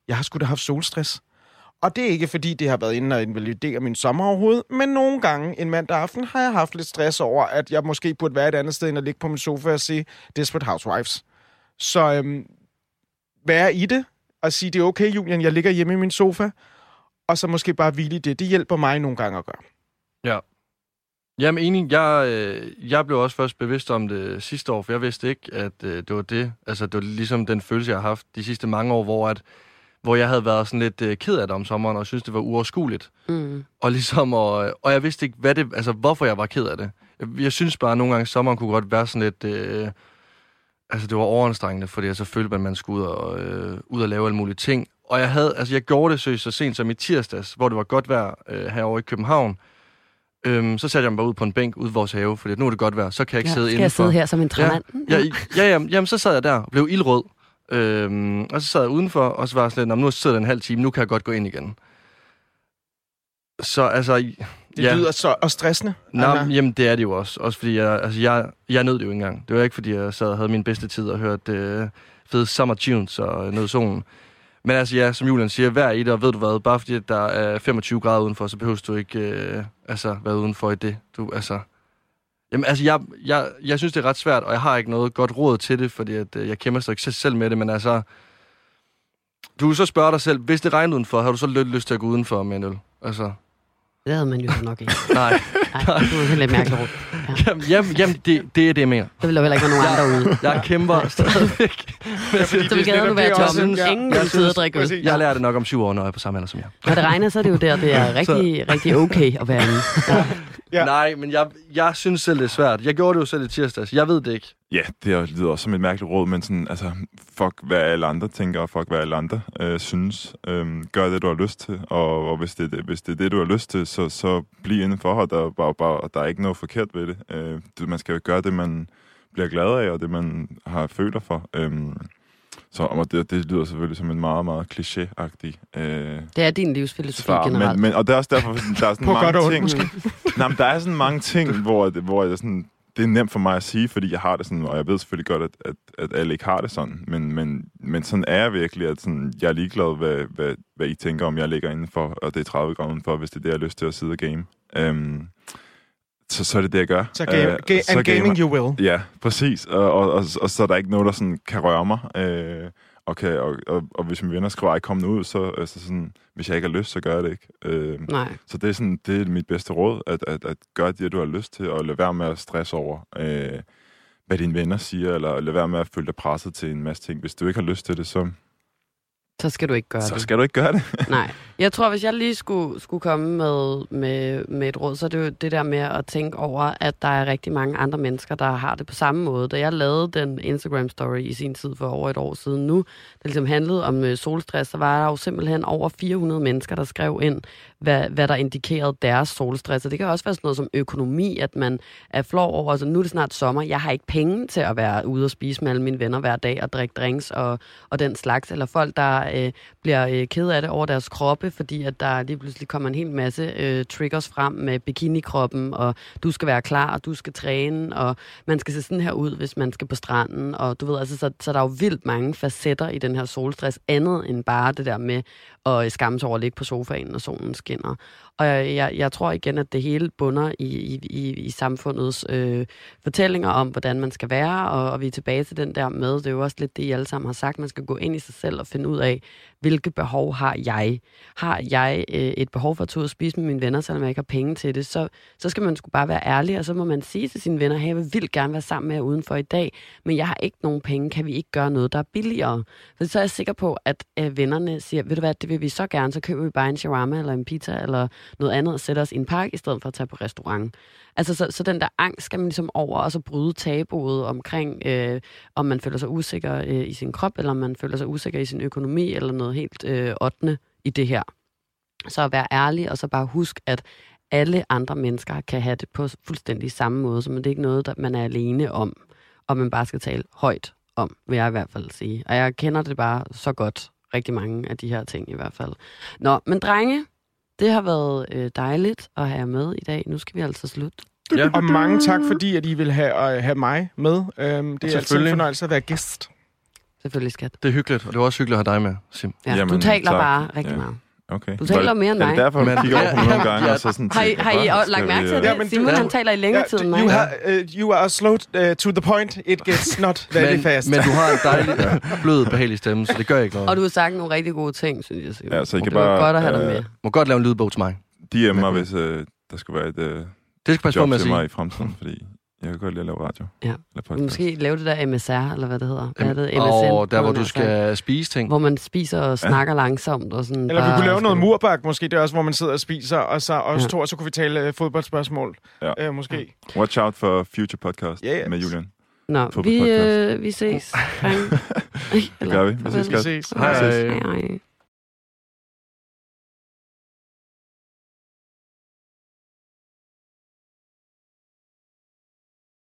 jeg har sgu da haft solstress. Og det er ikke, fordi det har været inde og invalidere min sommer overhovedet, men nogle gange en mandag aften har jeg haft lidt stress over, at jeg måske burde være et andet sted, end at ligge på min sofa og se Desperate Housewives. Så øhm, være i det, og sige, det er okay, Julian, jeg ligger hjemme i min sofa, og så måske bare hvile i det. Det hjælper mig nogle gange at gøre. Ja, Jamen enig, jeg, øh, jeg blev også først bevidst om det sidste år, for jeg vidste ikke, at øh, det var det. Altså, det var ligesom den følelse, jeg har haft de sidste mange år, hvor, at, hvor jeg havde været sådan lidt øh, ked af det om sommeren, og synes det var uoverskueligt. Mm. Og ligesom, og, og jeg vidste ikke, hvad det, altså, hvorfor jeg var ked af det. Jeg, jeg synes bare, at nogle gange sommeren kunne godt være sådan lidt... Øh, altså, det var overanstrengende, fordi så følte man, at man skulle ud og, øh, ud og lave alle mulige ting. Og jeg havde, altså, jeg gjorde det seriøst så sent som i tirsdags, hvor det var godt vejr øh, herovre i København. Øhm, så satte jeg mig bare ud på en bænk ude i vores have, fordi nu er det godt vejr, så kan jeg ikke Ja, sidde skal jeg indenfor. sidde her som en træmand? Ja, ja, ja jamen, jamen, så sad jeg der og blev ildrød. Øhm, og så sad jeg udenfor, og så var jeg sådan lidt, "Nå, men nu sidder der en halv time, nu kan jeg godt gå ind igen. Så altså... Det ja. lyder så og stressende. Nå, Anna. jamen det er det jo også. Også fordi jeg, altså, jeg, jeg nød det jo ikke engang. Det var ikke, fordi jeg sad og havde min bedste tid og hørte øh, fede summer tunes og nød solen. Men altså ja, som Julian siger, hver i det, og ved du hvad, bare fordi at der er 25 grader udenfor, så behøver du ikke øh, altså, været udenfor i det. Du, altså, jamen, altså jeg, jeg, jeg synes, det er ret svært, og jeg har ikke noget godt råd til det, fordi at, øh, jeg kæmper sig ikke selv med det, men altså, du kan så spørge dig selv, hvis det regner udenfor, har du så lidt lyst til at gå udenfor med en øl? Altså, det havde man jo så nok ikke. nej. Nej, det var lidt mærkeligt råd. Ja. Jamen, jamen, jamen det, det er det, jeg mener. Der ville heller ikke være nogen andre ude. Jeg kæmper stadigvæk. Ja, fordi Så er gaden nu være tomme. Ingen jeg vil sidde og drikke øl. Jeg lærer det nok om syv år, når jeg er på samme alder som jeg. Når det regner, så er det jo der, det er rigtig, rigtig okay at være inde. Ja. Ja. Nej, men jeg, jeg synes selv, det er svært. Jeg gjorde det jo selv i tirsdags. Jeg ved det ikke. Ja, det er- lyder også som et mærkeligt råd, men sådan, altså, fuck hvad alle andre tænker, og fuck hvad alle andre øh, synes. Øhm, gør det, du har lyst til, og, og hvis, det, er det- hvis det er det, du har lyst til, så, så bliv indenfor, og der, er bare, bare, der er ikke noget forkert ved det. Øh, det. Man skal jo gøre det, man bliver glad af, og det, man har føler for. Øhm, så og det, det lyder selvfølgelig som en meget, meget kliché-agtig øh, Det er din livsfilosofi svar. generelt. Men, men, og det er også derfor, der er sådan mange ting... Nej, men der er sådan mange ting, hvor, det- hvor jeg sådan, det er nemt for mig at sige, fordi jeg har det sådan, og jeg ved selvfølgelig godt, at, at, at alle ikke har det sådan, men, men, men sådan er jeg virkelig, at sådan, jeg er ligeglad, hvad, hvad, hvad I tænker om, jeg ligger indenfor, og det er 30 grader udenfor, hvis det er det, jeg har lyst til at sidde og game. Øhm, så, så er det det, jeg gør. Så game, Øh, ga- så and gaming you will. Ja, præcis. Og, og, og, og så er der ikke noget, der sådan kan røre mig. Øh, og, kan, og, og, og hvis mine venner skriver, ej, kom nu ud, så altså sådan, hvis jeg ikke har lyst, så gør jeg det ikke. Øh, Nej. så det er, sådan, det er mit bedste råd, at, at, at gøre det, du har lyst til, og lade være med at stresse over, øh, hvad dine venner siger, eller lade være med at føle dig presset til en masse ting. Hvis du ikke har lyst til det, så, Så skal du ikke gøre så det. skal du ikke gøre det. Nej. Jeg tror, hvis jeg lige skulle, skulle komme med, med, med et råd, så er det jo det der med at tænke over, at der er rigtig mange andre mennesker, der har det på samme måde. Da jeg lavede den Instagram-story i sin tid for over et år siden nu, der ligesom handlede om øh, solstress, så var der jo simpelthen over 400 mennesker, der skrev ind, hvad, hvad der indikerede deres solstress. Og det kan også være sådan noget som økonomi, at man er flov over, altså nu er det snart sommer, jeg har ikke penge til at være ude og spise med alle mine venner hver dag og drikke drinks og, og den slags, eller folk, der øh, bliver øh, ked af det over deres kroppe, fordi at der lige pludselig kommer en hel masse øh, triggers frem med bikinikroppen, og du skal være klar, og du skal træne, og man skal se sådan her ud, hvis man skal på stranden, og du ved, altså, så, så der er jo vildt mange facetter i den her solstress, andet end bare det der med og øh, skamme sig over at ligge på sofaen, når solen skinner. Og jeg, jeg, jeg tror igen, at det hele bunder i, i, i, i samfundets øh, fortællinger om, hvordan man skal være, og, og vi er tilbage til den der med, det er jo også lidt det, I alle sammen har sagt, man skal gå ind i sig selv og finde ud af, hvilke behov har jeg? Har jeg øh, et behov for at tage ud og spise med mine venner, selvom jeg ikke har penge til det, så, så skal man sgu bare være ærlig, og så må man sige til sine venner, hey, jeg vil vildt gerne være sammen med jer udenfor i dag, men jeg har ikke nogen penge, kan vi ikke gøre noget, der er billigere? For så er jeg sikker på, at øh, vennerne siger, ved du hvad, det vil vi så gerne, så køber vi bare en shawarma eller en pizza eller noget andet og sætter os i en park, i stedet for at tage på restaurant. Altså, så, så den der angst skal man ligesom over, og så bryde tabuet omkring, øh, om man føler sig usikker øh, i sin krop, eller om man føler sig usikker i sin økonomi, eller noget helt øh, 8. i det her. Så at være ærlig, og så bare husk, at alle andre mennesker kan have det på fuldstændig samme måde, så det er ikke noget, der man er alene om, og man bare skal tale højt om, vil jeg i hvert fald sige. Og jeg kender det bare så godt, rigtig mange af de her ting i hvert fald. Nå, men drenge, det har været øh, dejligt at have jer med i dag. Nu skal vi altså slutte. Ja. Og mange tak, fordi at I vil have, uh, have mig med. Um, det er altid en Selvfølgelig. fornøjelse at være gæst. Selvfølgelig, skat. Det er hyggeligt, og det var også hyggeligt at have dig med, Sim. Ja, Jamen, du taler tak. bare rigtig Ja. meget. Okay. Du taler mere end Er mig. det derfor, Men- kigger over på nogle gange, og så sådan... Har I, har I "Hvad også lagt mærke til øh, det? Ja, men Simon, han taler i længere tid end mig. you, have, uh, you are slow uh, to the point. It gets not very men, fast. men du har en dejlig, blød, behagelig stemme, så det gør ikke noget. Og du har sagt nogle rigtig gode ting, synes jeg. Simon. Ja, så I kan det bare, godt at have dig øh, med. må godt lave en lydbog til mig. DM mig, hvis øh, der skulle være et øh, Det skal passe på job med at til sige. mig i fremtiden, fordi jeg kan godt lide at lave radio. Ja. Eller podcast. Måske lave det der MSR, eller hvad det hedder. Hvad er det? MSN? Og der, hvor du skal spise ting. Hvor man spiser og snakker langsomt. Og sådan Eller vi kunne lave noget murbak, måske. Det er også, hvor man sidder og spiser, og så os Ja. to, og så kunne vi tale uh, fodboldspørgsmål. Ja. Uh, måske. Watch out for future podcast Ja, ja. med Julian. Nå, vi, øh, vi ses. Det gør vi. Vi ses Vi ses. Hej. Hej. hej.